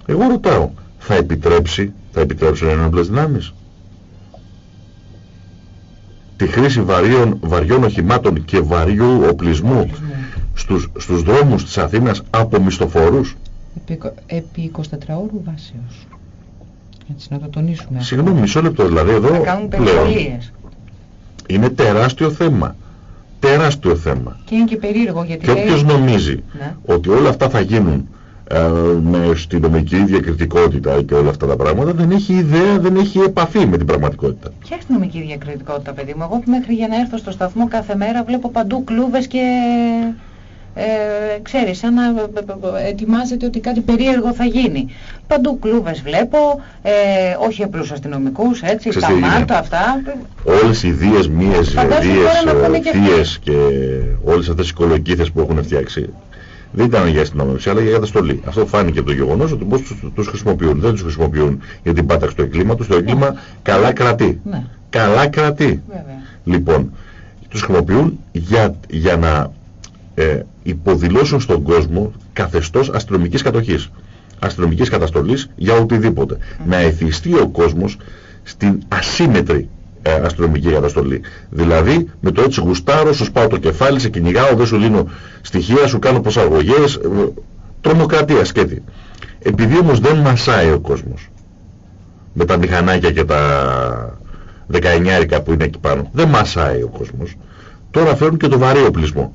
Εγώ ρωτάω, θα επιτρέψει, θα επιτρέψουν οι ενόπλες δυνάμεις; Τη χρήση βαρίων, βαριών οχημάτων και βαριού οπλισμού στους, στους δρόμους της Αθήνας από μισθοφόρους; Επί, επί 24 ώρου βάσεως. Έτσι να το τονίσουμε. Συγγνώμη, μισό λεπτό δηλαδή εδώ πλέον. Είναι τεράστιο θέμα τεράστιο θέμα. Και είναι και περίεργο γιατί... Και όποιος νομίζει ναι. ότι όλα αυτά θα γίνουν ε, με αστυνομική διακριτικότητα και όλα αυτά τα πράγματα δεν έχει ιδέα, δεν έχει επαφή με την πραγματικότητα. Ποια αστυνομική διακριτικότητα παιδί μου, εγώ μέχρι για να έρθω στο σταθμό κάθε μέρα βλέπω παντού κλούβες και ε, ξέρεις, σαν να ε, ετοιμάζεται ότι κάτι περίεργο θα γίνει. Παντού κλούβες βλέπω, ε, όχι απλούς αστυνομικούς, έτσι, τα μάτια αυτά. Όλες οι δίες, μίες, δίες, θείες και όλες αυτές οι κολοκύθες που έχουν φτιάξει δεν ήταν για αστυνομία, αλλά για καταστολή. Αυτό φάνηκε από το γεγονός ότι πώς τους χρησιμοποιούν. Δεν τους χρησιμοποιούν για την πάταξη του εγκλήματος. Το έγκλημα ναι. καλά κρατεί. Ναι. Καλά κρατεί. Βέβαια. Λοιπόν, τους χρησιμοποιούν για, για να ε, υποδηλώσουν στον κόσμο καθεστώς αστυνομικής κατοχής, αστυνομικής καταστολής για οτιδήποτε. Να εθιστεί ο κόσμος στην ασύμετρη ε, αστυνομική καταστολή. Δηλαδή με το έτσι γουστάρω, σου σπάω το κεφάλι, σε κυνηγάω, δεν σου δίνω στοιχεία, σου κάνω προσαγωγές, ε, τρομοκρατία σκέτη. Επειδή όμως δεν μασάει ο κόσμος με τα μηχανάκια και τα δεκαεννιάρικα που είναι εκεί πάνω. Δεν μασάει ο κόσμος. Τώρα φέρνουν και το βαρύ οπλισμό.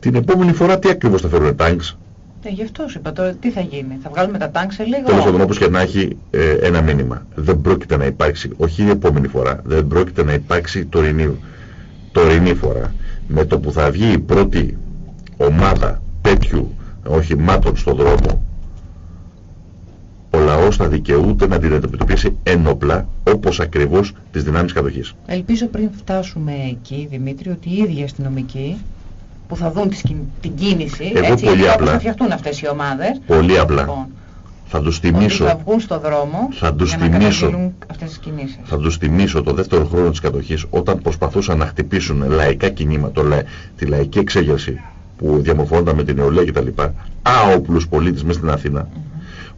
Την επόμενη φορά τι ακριβώς θα φέρουν τάγκς. Ε, γι' αυτό σου είπα τώρα τι θα γίνει. Θα βγάλουμε τα τάγκ σε λίγο; Τέλος πάντων όπως και να έχει ε, ένα μήνυμα. Δεν πρόκειται να υπάρξει, όχι η επόμενη φορά, δεν πρόκειται να υπάρξει τωρινή, τωρινή φορά. Με το που θα βγει η πρώτη ομάδα τέτοιου οχημάτων στον δρόμο, ο λαός θα δικαιούται να την αντιμετωπίσει ένοπλα όπως ακριβώς τις δυνάμεις κατοχής. Ελπίζω πριν φτάσουμε εκεί, Δημήτρη, ότι οι ίδιοι αστυνομικοί που θα δουν την κίνηση, Εγώ έτσι, πολύ όπως απλά. θα φτιαχτούν αυτές οι ομάδες, Πολύ απλά. λοιπόν, Θα τους ότι τιμήσω, θα βγουν στο δρόμο Θα τους για να τιμήσω. καταγγείλουν αυτές τις κινήσεις. θα τους τιμήσω το δεύτερο χρόνο της κατοχής όταν προσπαθούσαν να χτυπήσουν λαϊκά κινήματα, λα- τη λαϊκή εξέγερση που διαμορφώνονταν με την νεολαία κτλ. Άοπλους πολίτες μέσα στην Αθήνα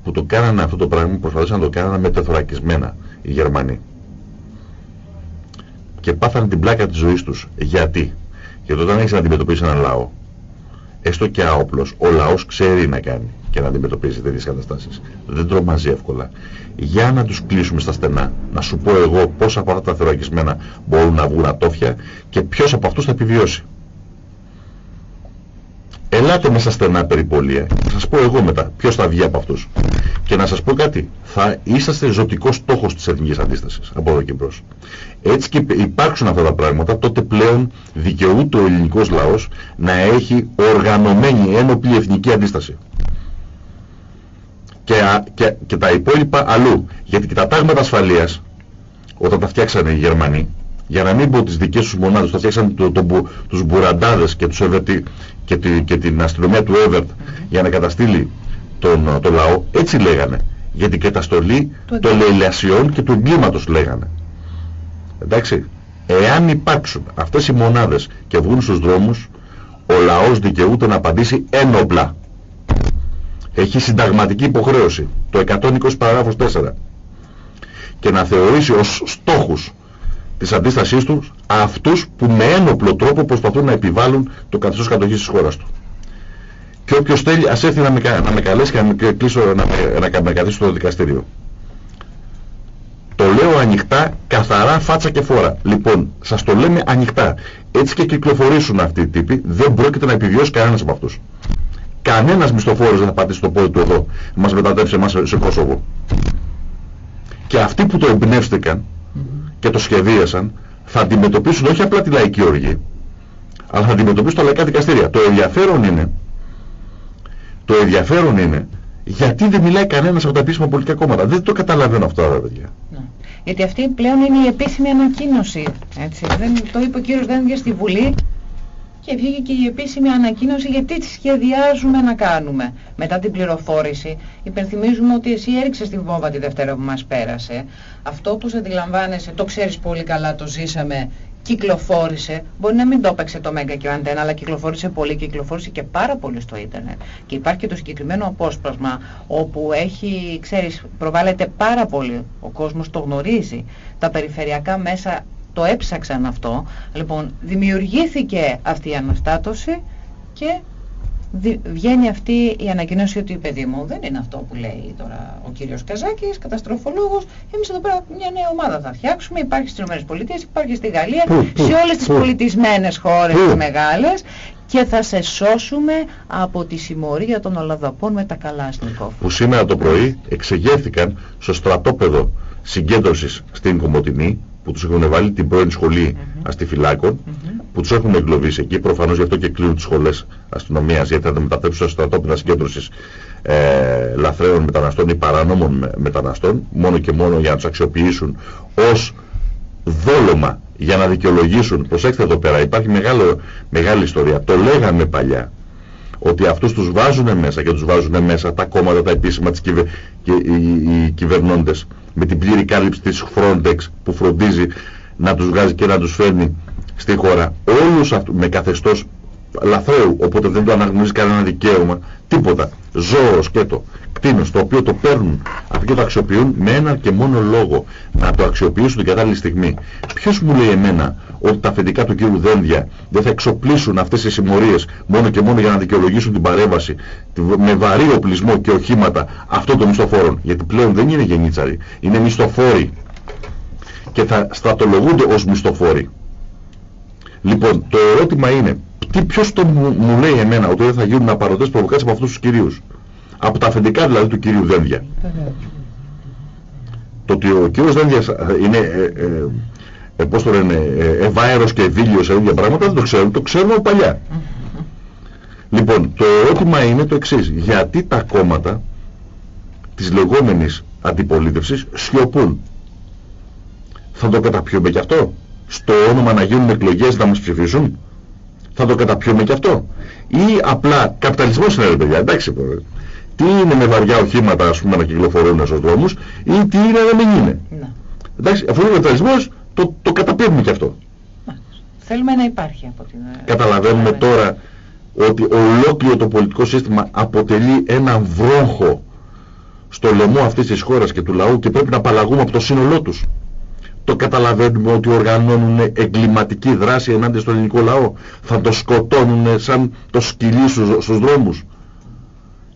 που το κάνανε αυτό το πράγμα, προσπαθούσαν να το κάνανε μετεθωρακισμένα οι Γερμανοί. Και πάθανε την πλάκα της ζωής τους. Γιατί; Γιατί όταν έχεις να αντιμετωπίσεις έναν λαό, έστω και άοπλος, ο λαός ξέρει να κάνει και να αντιμετωπίζει τέτοιες καταστάσεις. Δεν τρομάζει εύκολα. Για να τους κλείσουμε στα στενά, να σου πω εγώ πόσα από αυτά τα θωρακισμένα μπορούν να βγουν ατόφια και ποιος από αυτούς θα επιβιώσει. Ελάτε μέσα στενά περιπολία και θα σας πω εγώ μετά ποιος θα βγει από αυτούς. Και να σας πω κάτι, θα είσαστε ζωτικός στόχος της εθνικής αντίστασης από εδώ και μπρος. Έτσι και υπάρξουν αυτά τα πράγματα, τότε πλέον δικαιούται ο ελληνικός λαός να έχει οργανωμένη ένοπλη εθνική αντίσταση. Και, α- και, και τα υπόλοιπα αλλού. Γιατί και τα τάγματα ασφαλείας, όταν τα φτιάξανε οι Γερμανοί, για να μην πω τις δικές τους μονάδες, τα φτιάξανε το, το, μπου- τους μπουραντάδες και, τους Εβερτι- και, τη- και την αστυνομία του Εύερτ για να καταστήλει τον, τον λαό, έτσι λέγανε. Για την καταστολή Του των λαιλασιών και του εγκλήματος λέγανε. Εντάξει, εάν υπάρξουν αυτές οι μονάδες και βγουν στους δρόμους, ο λαός δικαιούται να απαντήσει ένοπλα. Έχει συνταγματική υποχρέωση, το 120 παράγραφος 4, και να θεωρήσει ως στόχους της αντίστασής τους αυτούς που με ένοπλο τρόπο προσπαθούν να επιβάλλουν το καθεστώς κατοχής της χώρας τους. Και όποιος θέλει ας έρθει να με, κα- να με καλέσει και να με, κλείσω, να με, να κα- με καθίσει στο δικαστήριο. Το λέω ανοιχτά, καθαρά, φάτσα και φόρα. Λοιπόν, σας το λέμε ανοιχτά. Έτσι και κυκλοφορήσουν αυτοί οι τύποι, δεν πρόκειται να επιβιώσει κανένας από αυτούς. Κανένας μισθοφόρος δεν θα πατήσει το πόδι του εδώ, μας μετατρέψει εμάς σε Κόσοβο. Και αυτοί που το εμπνεύστηκαν και το σχεδίασαν, θα αντιμετωπίσουν όχι απλά τη λαϊκή οργή, αλλά θα αντιμετωπίσουν τα λαϊκά δικαστήρια. Το ενδιαφέρον είναι, το ενδιαφέρον είναι, γιατί δεν μιλάει κανένας από τα επίσημα πολιτικά κόμματα. Δεν το καταλαβαίνω αυτό, ρε παιδιά. Ναι. Γιατί αυτή πλέον είναι η επίσημη ανακοίνωση. Έτσι. Δεν, το είπε ο κύριος Δένδια στη Βουλή και βγήκε και η επίσημη ανακοίνωση γιατί τι σχεδιάζουμε να κάνουμε. Μετά την πληροφόρηση, υπενθυμίζουμε ότι εσύ έριξες την βόμβα τη Δευτέρα που μας πέρασε. Αυτό που σε αντιλαμβάνεσαι, το ξέρεις πολύ καλά, το ζήσαμε, κυκλοφόρησε. Μπορεί να μην το έπαιξε το Μέγκα και ο Αντένα, αλλά κυκλοφόρησε πολύ και κυκλοφόρησε και πάρα πολύ στο ίντερνετ. Και υπάρχει και το συγκεκριμένο απόσπασμα όπου έχει, ξέρεις, προβάλλεται πάρα πολύ. Ο κόσμος το γνωρίζει. Τα περιφερειακά μέσα το έψαξαν αυτό. Λοιπόν, δημιουργήθηκε αυτή η αναστάτωση και δι- βγαίνει αυτή η ανακοίνωση ότι παιδί μου δεν είναι αυτό που λέει τώρα ο κύριος Καζάκης, καταστροφολόγος. Εμείς εδώ πέρα μια νέα ομάδα θα φτιάξουμε. Υπάρχει στις ΗΠΑ, υπάρχει στη Γαλλία, Πού, πού, σε όλες τις πού; πολιτισμένες χώρες Πού; τις μεγάλες και θα σε σώσουμε από τη συμμορία των Ολλαδαπών με τα Καλάσνικοφ. που σήμερα το πρωί εξεγέρθηκαν στο στρατόπεδο συγκέντρωσης στην Κομωτινή που τους έχουν βάλει την πρώην σχολή αστιφυλάκων που τους έχουν εγκλωβίσει εκεί προφανώς γι' αυτό και κλείνουν τις σχολές αστυνομίας γιατί θα τα μετατρέψουν στο στρατόπεδα συγκέντρωσης ε, λαθρέων μεταναστών ή παράνομων με- μεταναστών μόνο και μόνο για να τους αξιοποιήσουν ως δόλωμα για να δικαιολογήσουν προσέξτε εδώ πέρα υπάρχει μεγάλο, μεγάλη ιστορία το λέγαμε παλιά ότι αυτούς τους βάζουν μέσα και τους βάζουν μέσα τα κόμματα, τα επίσημα της κυβε... και οι, οι κυβερνώντες με την πλήρη κάλυψη της Frontex που φροντίζει να τους βγάζει και να τους φέρνει στη χώρα. Όλους αυτούς με καθεστώς λαθρέου οπότε δεν το αναγνωρίζει κανένα δικαίωμα τίποτα, ζώο, σκέτο κτίνος το οποίο το παίρνουν αυτοί και το αξιοποιούν με ένα και μόνο λόγο να το αξιοποιήσουν την κατάλληλη στιγμή ποιος μου λέει εμένα ότι τα αφεντικά του κύριου Δένδια δεν θα εξοπλίσουν αυτές τις συμμορίες μόνο και μόνο για να δικαιολογήσουν την παρέμβαση τη- με βαρύ οπλισμό και οχήματα αυτών των μισθοφόρων γιατί πλέον δεν είναι γενίτσαροι, είναι μισθοφόροι και θα στρατολογούνται ως μισθοφόροι. Λοιπόν, το ερώτημα είναι, τι, ποιος το μου, μου λέει εμένα ότι δεν θα γίνουν απαρωτές προβοκάσεις από αυτούς τους κυρίους; Από τα αφεντικά δηλαδή του κυρίου Δένδια. Το ότι ο κύριος Δένδιας είναι, ε, ε, ε, πώς το λένε, ε, ευάερος και ευήλιος σε ίδια πράγματα δεν το ξέρουν, το ξέρουμε παλιά. Λοιπόν, το ερώτημα είναι το εξής. Γιατί τα κόμματα της λεγόμενης αντιπολίτευσης σιωπούν; Θα το καταπιούμε και αυτό; Στο όνομα να γίνουν εκλογές να μας ψηφίσουν; Θα το καταπιούμε και αυτό. Ή απλά καπιταλισμός είναι ρε παιδιά. Εντάξει. Τι είναι με βαριά οχήματα ας πούμε να κυκλοφορούν στους δρόμους ή τι είναι να μην είναι. Ναι. Εντάξει, αφού είναι καπιταλισμός το, το καταπιέμε και αυτό. Θέλουμε να υπάρχει από την... Καταλαβαίνουμε τώρα ότι ολόκληρο το πολιτικό σύστημα αποτελεί ένα βρόχο στο λαιμό αυτής της χώρας και του λαού και πρέπει να απαλλαγούμε από το σύνολό τους. Το καταλαβαίνουμε ότι οργανώνουν εγκληματική δράση ενάντια στο ελληνικό λαό. Θα το σκοτώνουν σαν το σκυλί στους, στους δρόμους.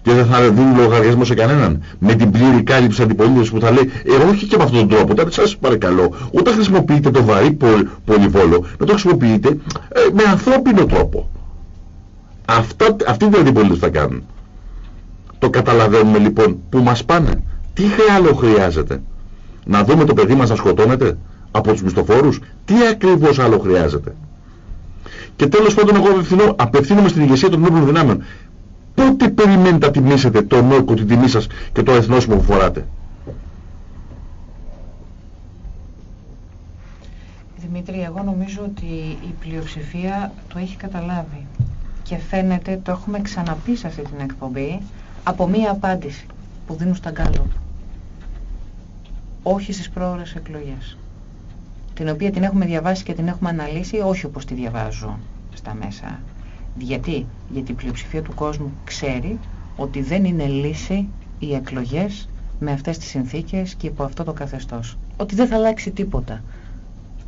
Και δεν θα δίνουν λογαριασμό σε κανέναν. Με την πλήρη κάλυψη αντιπολίτευσης που θα λέει «Ε, όχι και με αυτόν τον τρόπο, τότε σας παρακαλώ, όταν χρησιμοποιείτε το βαρύ πολυβόλο, να το χρησιμοποιείτε ε, με ανθρώπινο τρόπο». Αυτά, αυτή την αντιπολίτευση θα κάνουν. Το καταλαβαίνουμε λοιπόν που μας πάνε. Τι άλλο χρειάζεται; Να δούμε το παιδί μας να σκοτώνεται από τους μισθοφόρους. Τι ακριβώς άλλο χρειάζεται. Και τέλος πάντων εγώ απευθυνώ, απευθύνομαι στην ηγεσία των νέων δυνάμεων. Πότε περιμένετε να τιμήσετε το νόκο, την τιμή σας και το εθνόσημο που φοράτε; Δημήτρη, εγώ νομίζω ότι η πλειοψηφία το έχει καταλάβει και φαίνεται, το έχουμε ξαναπεί σε αυτή την εκπομπή, από μία απάντηση που δίνουν στα γκάλο. Όχι στις πρόορες εκλογές. Την οποία την έχουμε διαβάσει και την έχουμε αναλύσει, όχι όπως τη διαβάζω στα μέσα. Γιατί, γιατί η πλειοψηφία του κόσμου ξέρει ότι δεν είναι λύση οι εκλογές με αυτές τις συνθήκες και υπό αυτό το καθεστώς. Ότι δεν θα αλλάξει τίποτα.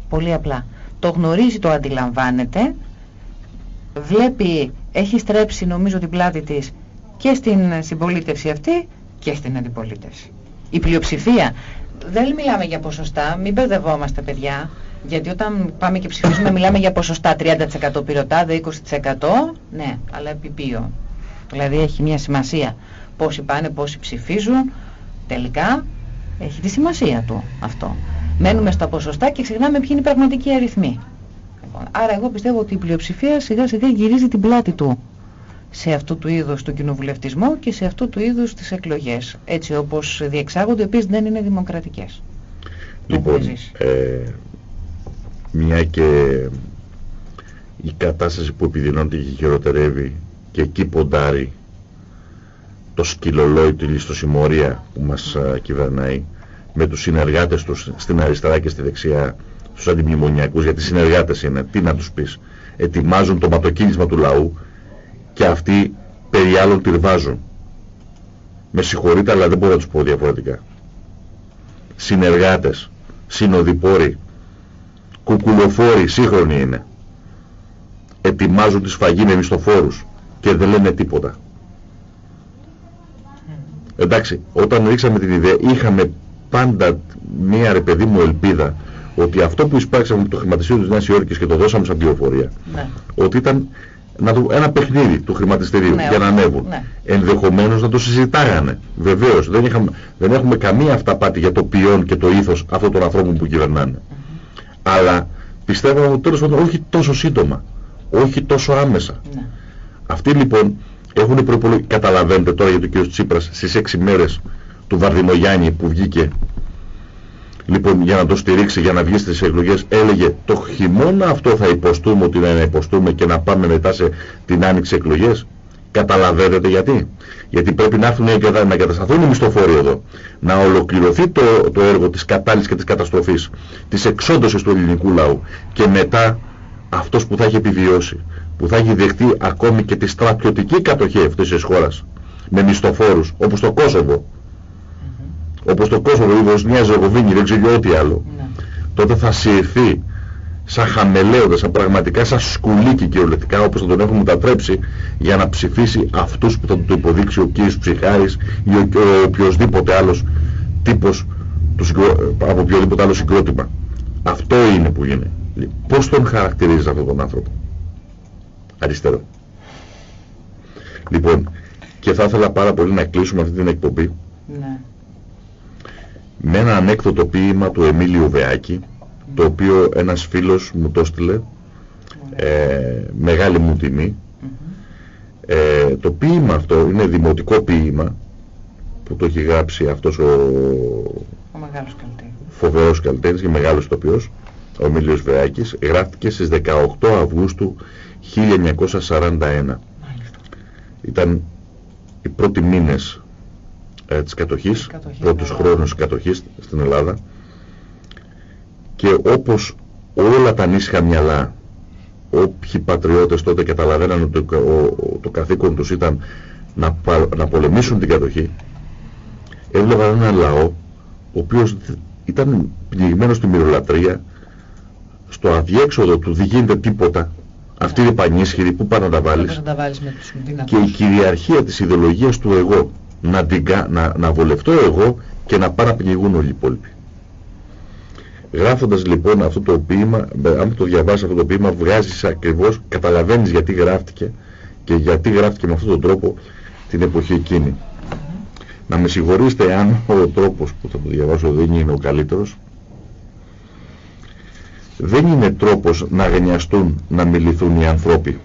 Πολύ απλά. Το γνωρίζει, το αντιλαμβάνεται βλέπει, έχει στρέψει νομίζω την πλάτη της και στην συμπολίτευση αυτή και στην αντιπολίτευση. Η πλειοψηφία, δεν μιλάμε για ποσοστά, μην μπερδευόμαστε παιδιά, γιατί όταν πάμε και ψηφίζουμε μιλάμε για ποσοστά 30% πυρωτάδε, 20% ναι, αλλά επιπίο. Δηλαδή έχει μια σημασία πόσοι πάνε, πόσοι ψηφίζουν, τελικά έχει τη σημασία του αυτό. Μένουμε στα ποσοστά και ξεχνάμε ποιοι είναι οι πραγματικοί αριθμοί. Άρα εγώ πιστεύω ότι η πλειοψηφία σιγά σιγά γυρίζει την πλάτη του σε αυτού του είδους τον κοινοβουλευτισμό και σε αυτού του είδους τις εκλογές. Έτσι όπως διεξάγονται επίσης δεν είναι δημοκρατικές. Λοιπόν, ε, μια και η κατάσταση που επιδεινώνεται και χειροτερεύει και εκεί ποντάρει το σκυλολόι, τη λιστοσημωρία που μας κυβερνάει με τους συνεργάτες τους στην αριστερά και στη δεξιά στους αντιμνημονιακούς, γιατί συνεργάτες είναι, τι να τους πεις. Ετοιμάζουν το ματοκίνησμα του λαού και αυτοί περί άλλων τυρβάζουν. Με συγχωρείτε, αλλά δεν μπορώ να τους πω διαφορετικά. Συνεργάτες, συνοδοιπόροι, κουκουλοφόροι, σύγχρονοι είναι. Ετοιμάζουν τη σφαγή με μισθοφόρους και δεν λένε τίποτα. Εντάξει, όταν ρίξαμε την ιδέα, είχαμε πάντα μία ρε παιδί μου ελπίδα ότι αυτό που εισπράξαμε με το χρηματιστήριο της Νέας Υόρκης και το δώσαμε σαν πληροφορία, ναι. ότι ήταν να το, ένα παιχνίδι του χρηματιστηρίου ναι, για να ανέβουν. Ναι. Ενδεχομένως να το συζητάγανε. Βεβαίως, δεν, είχαμε, δεν έχουμε καμία αυταπάτη για το ποιόν και το ήθος αυτών των ανθρώπων που κυβερνάνε. Mm Αλλά πιστεύω ότι τέλος πάντων όχι τόσο σύντομα, όχι τόσο άμεσα. Ναι. Αυτοί λοιπόν έχουν προπολογίσει, καταλαβαίνετε τώρα για τον κ. Τσίπρας στις 6 μέρες του Βαρδινογιάννη που βγήκε λοιπόν για να το στηρίξει, για να βγει στις εκλογές, έλεγε το χειμώνα αυτό θα υποστούμε ότι να υποστούμε και να πάμε μετά σε την άνοιξη εκλογές. Καταλαβαίνετε γιατί. Γιατί πρέπει να έρθουν να εγκατασταθούν οι μισθοφόροι εδώ. Να ολοκληρωθεί το, το έργο της κατάλυσης και της καταστροφής, της εξόντωσης του ελληνικού λαού. Και μετά αυτός που θα έχει επιβιώσει, που θα έχει δεχτεί ακόμη και τη στρατιωτική κατοχή αυτής της χώρας, με μισθοφόρους, όπως το Κόσοβο, όπως το Κόσοβο, η Βοσνία, Ζεγοβίνη, δεν ξέρω τι άλλο, ναι. τότε θα συρθεί σαν χαμελέοντα, σαν πραγματικά σαν σκουλίκι κυριολεκτικά όπως θα τον έχουμε μετατρέψει για να ψηφίσει αυτούς που θα του υποδείξει ο κύριος Ψυχάρης ή ο, ο οποιοδήποτε άλλος τύπος του, από οποιοδήποτε άλλο συγκρότημα. Αυτό είναι που είναι. Πώς τον χαρακτηρίζεις αυτόν τον άνθρωπο; Αριστερό. Λοιπόν, και θα ήθελα πάρα πολύ να κλείσουμε αυτή την εκπομπή Ναι. Με ένα ανέκδοτο ποίημα του Εμίλιου Βεάκη, το οποίο ένας φίλος μου το έστειλε, ε, μεγάλη μου τιμή. Μμμ. Ε, το ποίημα αυτό είναι δημοτικό ποίημα, που το έχει γράψει αυτός ο Ο μεγάλος καλλιτέχνης. φοβερός καλλιτέχνης και μεγάλος τοπιός, ο Εμίλιος Βεάκης, γράφτηκε στις 18 Αυγούστου 1941. Μάλιστα. Ήταν οι πρώτοι μήνες ε, της κατοχής, Κατοχής, πρώτους ναι. χρόνους της κατοχής στην Ελλάδα. Και όπως όλα τα νήσια μυαλά όποιοι πατριώτες τότε καταλαβαίναν ότι το, ο- ο- το καθήκον τους ήταν να, πα- να πολεμήσουν την κατοχή έβλεπαν έναν λαό ο οποίος ήταν πνιγμένος στη μυρολατρεία στο αδιέξοδο του δεν γίνεται τίποτα αυτή είναι πανίσχυρη, πού πάνε να τα βάλεις. Πώς να τα βάλεις με τους και η δυνατούς. κυριαρχία της ιδεολογίας του εγώ να, την κα- να, να βολευτώ εγώ και να πάνε να πνιγούν όλοι οι υπόλοιποι. Γράφοντας λοιπόν αυτό το ποίημα, ε, αν το διαβάσεις αυτό το ποίημα, βγάζεις ακριβώς, καταλαβαίνεις γιατί γράφτηκε και γιατί γράφτηκε με αυτόν τον τρόπο την εποχή εκείνη. Να με συγχωρήσετε αν ο τρόπος που θα το διαβάσω δεν είναι ο καλύτερος. Δεν είναι τρόπος να γενιαστούν, να μιληθούν οι ανθρώποι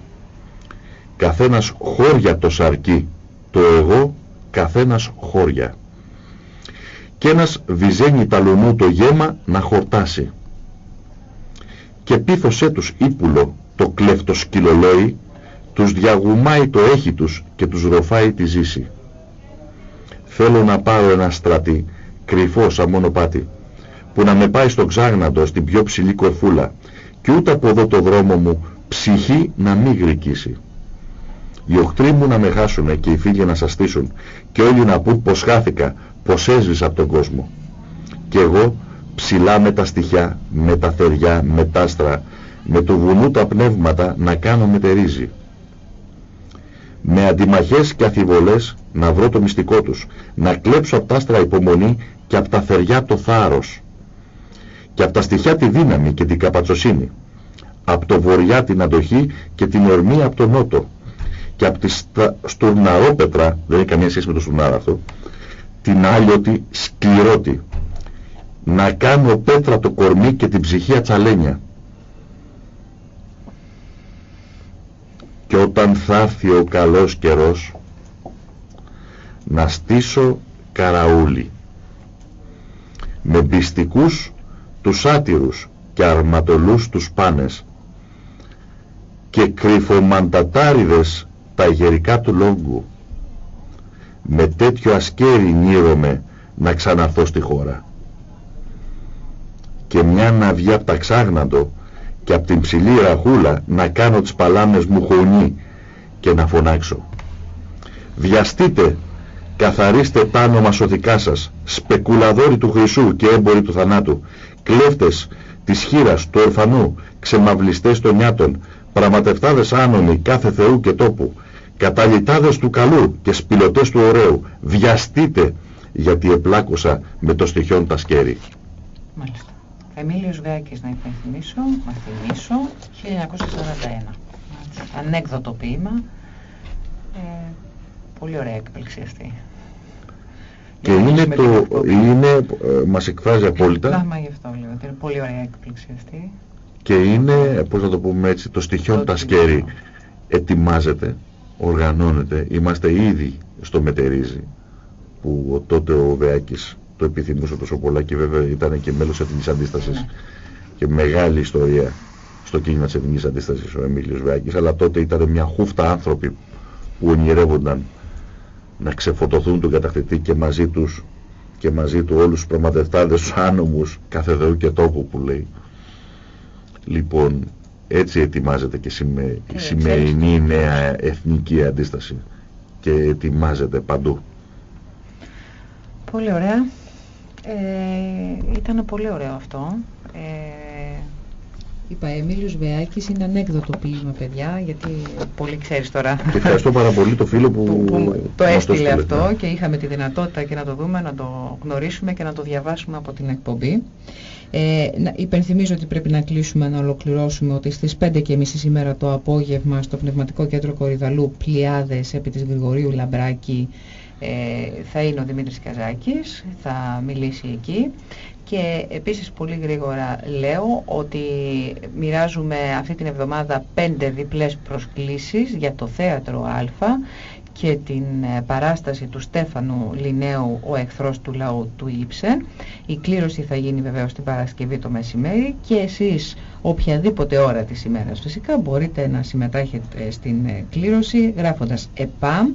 καθένας χώρια το σαρκί, το εγώ καθένας χώρια. Κι ένας βυζένει ταλονού το γέμα να χορτάσει. Και πίθωσέ τους ύπουλο το κλέφτο σκυλολόι, τους διαγουμάει το έχει τους και τους ροφάει τη ζήση. Θέλω να πάρω ένα στρατή, κρυφό σαν μονοπάτι, που να με πάει στο ξάγναντο στην πιο ψηλή κορφούλα, και ούτε από εδώ το δρόμο μου ψυχή να μην γρικήσει. Οι οχτροί μου να με χάσουνε και οι φίλοι να σας στήσουν και όλοι να πούν πως χάθηκα, πως έσβησα από τον κόσμο. Και εγώ ψηλά με τα στοιχιά, με τα θεριά, με τα άστρα, με του βουνού τα πνεύματα να κάνω μετερίζει. Με αντιμαχές και αθιβολές να βρω το μυστικό τους, να κλέψω από τα άστρα υπομονή και από τα θεριά το θάρρος. Και από τα στοιχιά τη δύναμη και την καπατσοσύνη. Από το βορειά την αντοχή και την ορμή από το νότο και από τη στα- στουρναρόπετρα, δεν έχει καμία σχέση με το στουρνάρο αυτό, την άλιωτη σκληρώτη. Να κάνω πέτρα το κορμί και την ψυχή ατσαλένια. Και όταν θα έρθει ο καλός καιρός, να στήσω καραούλι. Με πιστικούς τους άτυρους και αρματολούς τους πάνες και κρυφομαντατάριδες τα γερικά του λόγκου. Με τέτοιο ασκέρι νύρωμαι να ξαναρθώ στη χώρα. Και μια να βγει απ' τα ξάγναντο και απ' την ψηλή ραχούλα να κάνω τις παλάμες μου χωνί και να φωνάξω. Βιαστείτε, καθαρίστε τα άνομα σωθικά σας, σπεκουλαδόροι του χρυσού και έμποροι του θανάτου, κλέφτες της χείρας, του ορφανού, ξεμαυλιστές των νιάτων, πραγματευτάδες άνομοι κάθε θεού και τόπου, καταλυτάδες του καλού και σπηλωτές του ωραίου, βιαστείτε, γιατί επλάκωσα με το στοιχιόν τα σκέρι. Μάλιστα. Εμίλιος Βέακης να υπενθυμίσω, να θυμίσω, 1941. Μάλιστα. Ανέκδοτο ποίημα. Ε, πολύ ωραία έκπληξη αυτή. Και Για να είναι κλείσουμε το, την εκπομπή. είναι, ε, μας εκφράζει απόλυτα Πράγμα γι' αυτό λέω, ότι είναι πολύ ωραία έκπληξη αυτή. και είναι, πώς να το πούμε έτσι, το στοιχιόν Το τα τιμόνιο. σκέρι ετοιμάζεται, οργανώνεται, είμαστε ήδη στο μετερίζει που ο- τότε ο Βεάκης το επιθυμούσε τόσο πολλά και βέβαια ήταν και μέλος εθνικής αντίστασης Ναι. και μεγάλη ιστορία στο κίνημα της εθνικής αντίστασης ο Εμίλιος Βεάκης. Αλλά τότε ήταν μια χούφτα άνθρωποι που ονειρεύονταν να ξεφωτοθούν τον κατακτητή και μαζί τους και μαζί του όλους τους προμαντευτάδες τους άνομους κάθε δεού και τόπου που λέει. Λοιπόν έτσι ετοιμάζεται και σημαι... η Και σημερινή νέα εθνική αντίσταση και ετοιμάζεται παντού Πολύ ωραία. Ε, ήταν πολύ ωραίο αυτό. Ε, Είπα, Εμίλιος Βεάκης είναι ανέκδοτο ποίημα, παιδιά, γιατί πολύ ξέρεις τώρα. Και ευχαριστώ πάρα πολύ το φίλο που, που, που το μας έστειλε έστειλε. αυτό και είχαμε τη δυνατότητα και να το δούμε, να το γνωρίσουμε και να το διαβάσουμε από την εκπομπή. Ε, να, υπενθυμίζω ότι πρέπει να κλείσουμε, να ολοκληρώσουμε ότι στις 5.30 σήμερα το απόγευμα στο Πνευματικό Κέντρο Κορυδαλού Πλιάδες επί της Γρηγορίου Λαμπράκη ε, θα είναι ο Δημήτρης Καζάκης, θα μιλήσει εκεί. Και επίσης πολύ γρήγορα λέω ότι μοιράζουμε αυτή την εβδομάδα πέντε διπλές προσκλήσεις για το Θέατρο Α και την ε, παράσταση του Στέφανου Λινέου «Ο εχθρός του λαού του Ήψεν». Η κλήρωση θα γίνει βεβαίως την Παρασκευή το μεσημέρι και εσείς οποιαδήποτε ώρα της ημέρας φυσικά μπορείτε να συμμετάχετε στην ε, κλήρωση γράφοντας ΕΠΑΜ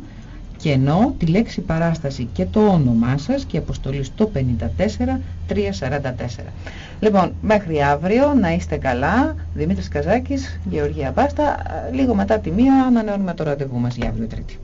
κενό τη λέξη παράσταση και το όνομά σας και αποστολή στο 54344. Λοιπόν, μέχρι αύριο να είστε καλά. Δημήτρης Καζάκης, Γεωργία Μπάστα. Λίγο μετά τη μία ανανεώνουμε το ραντεβού μας για αύριο Τρίτη.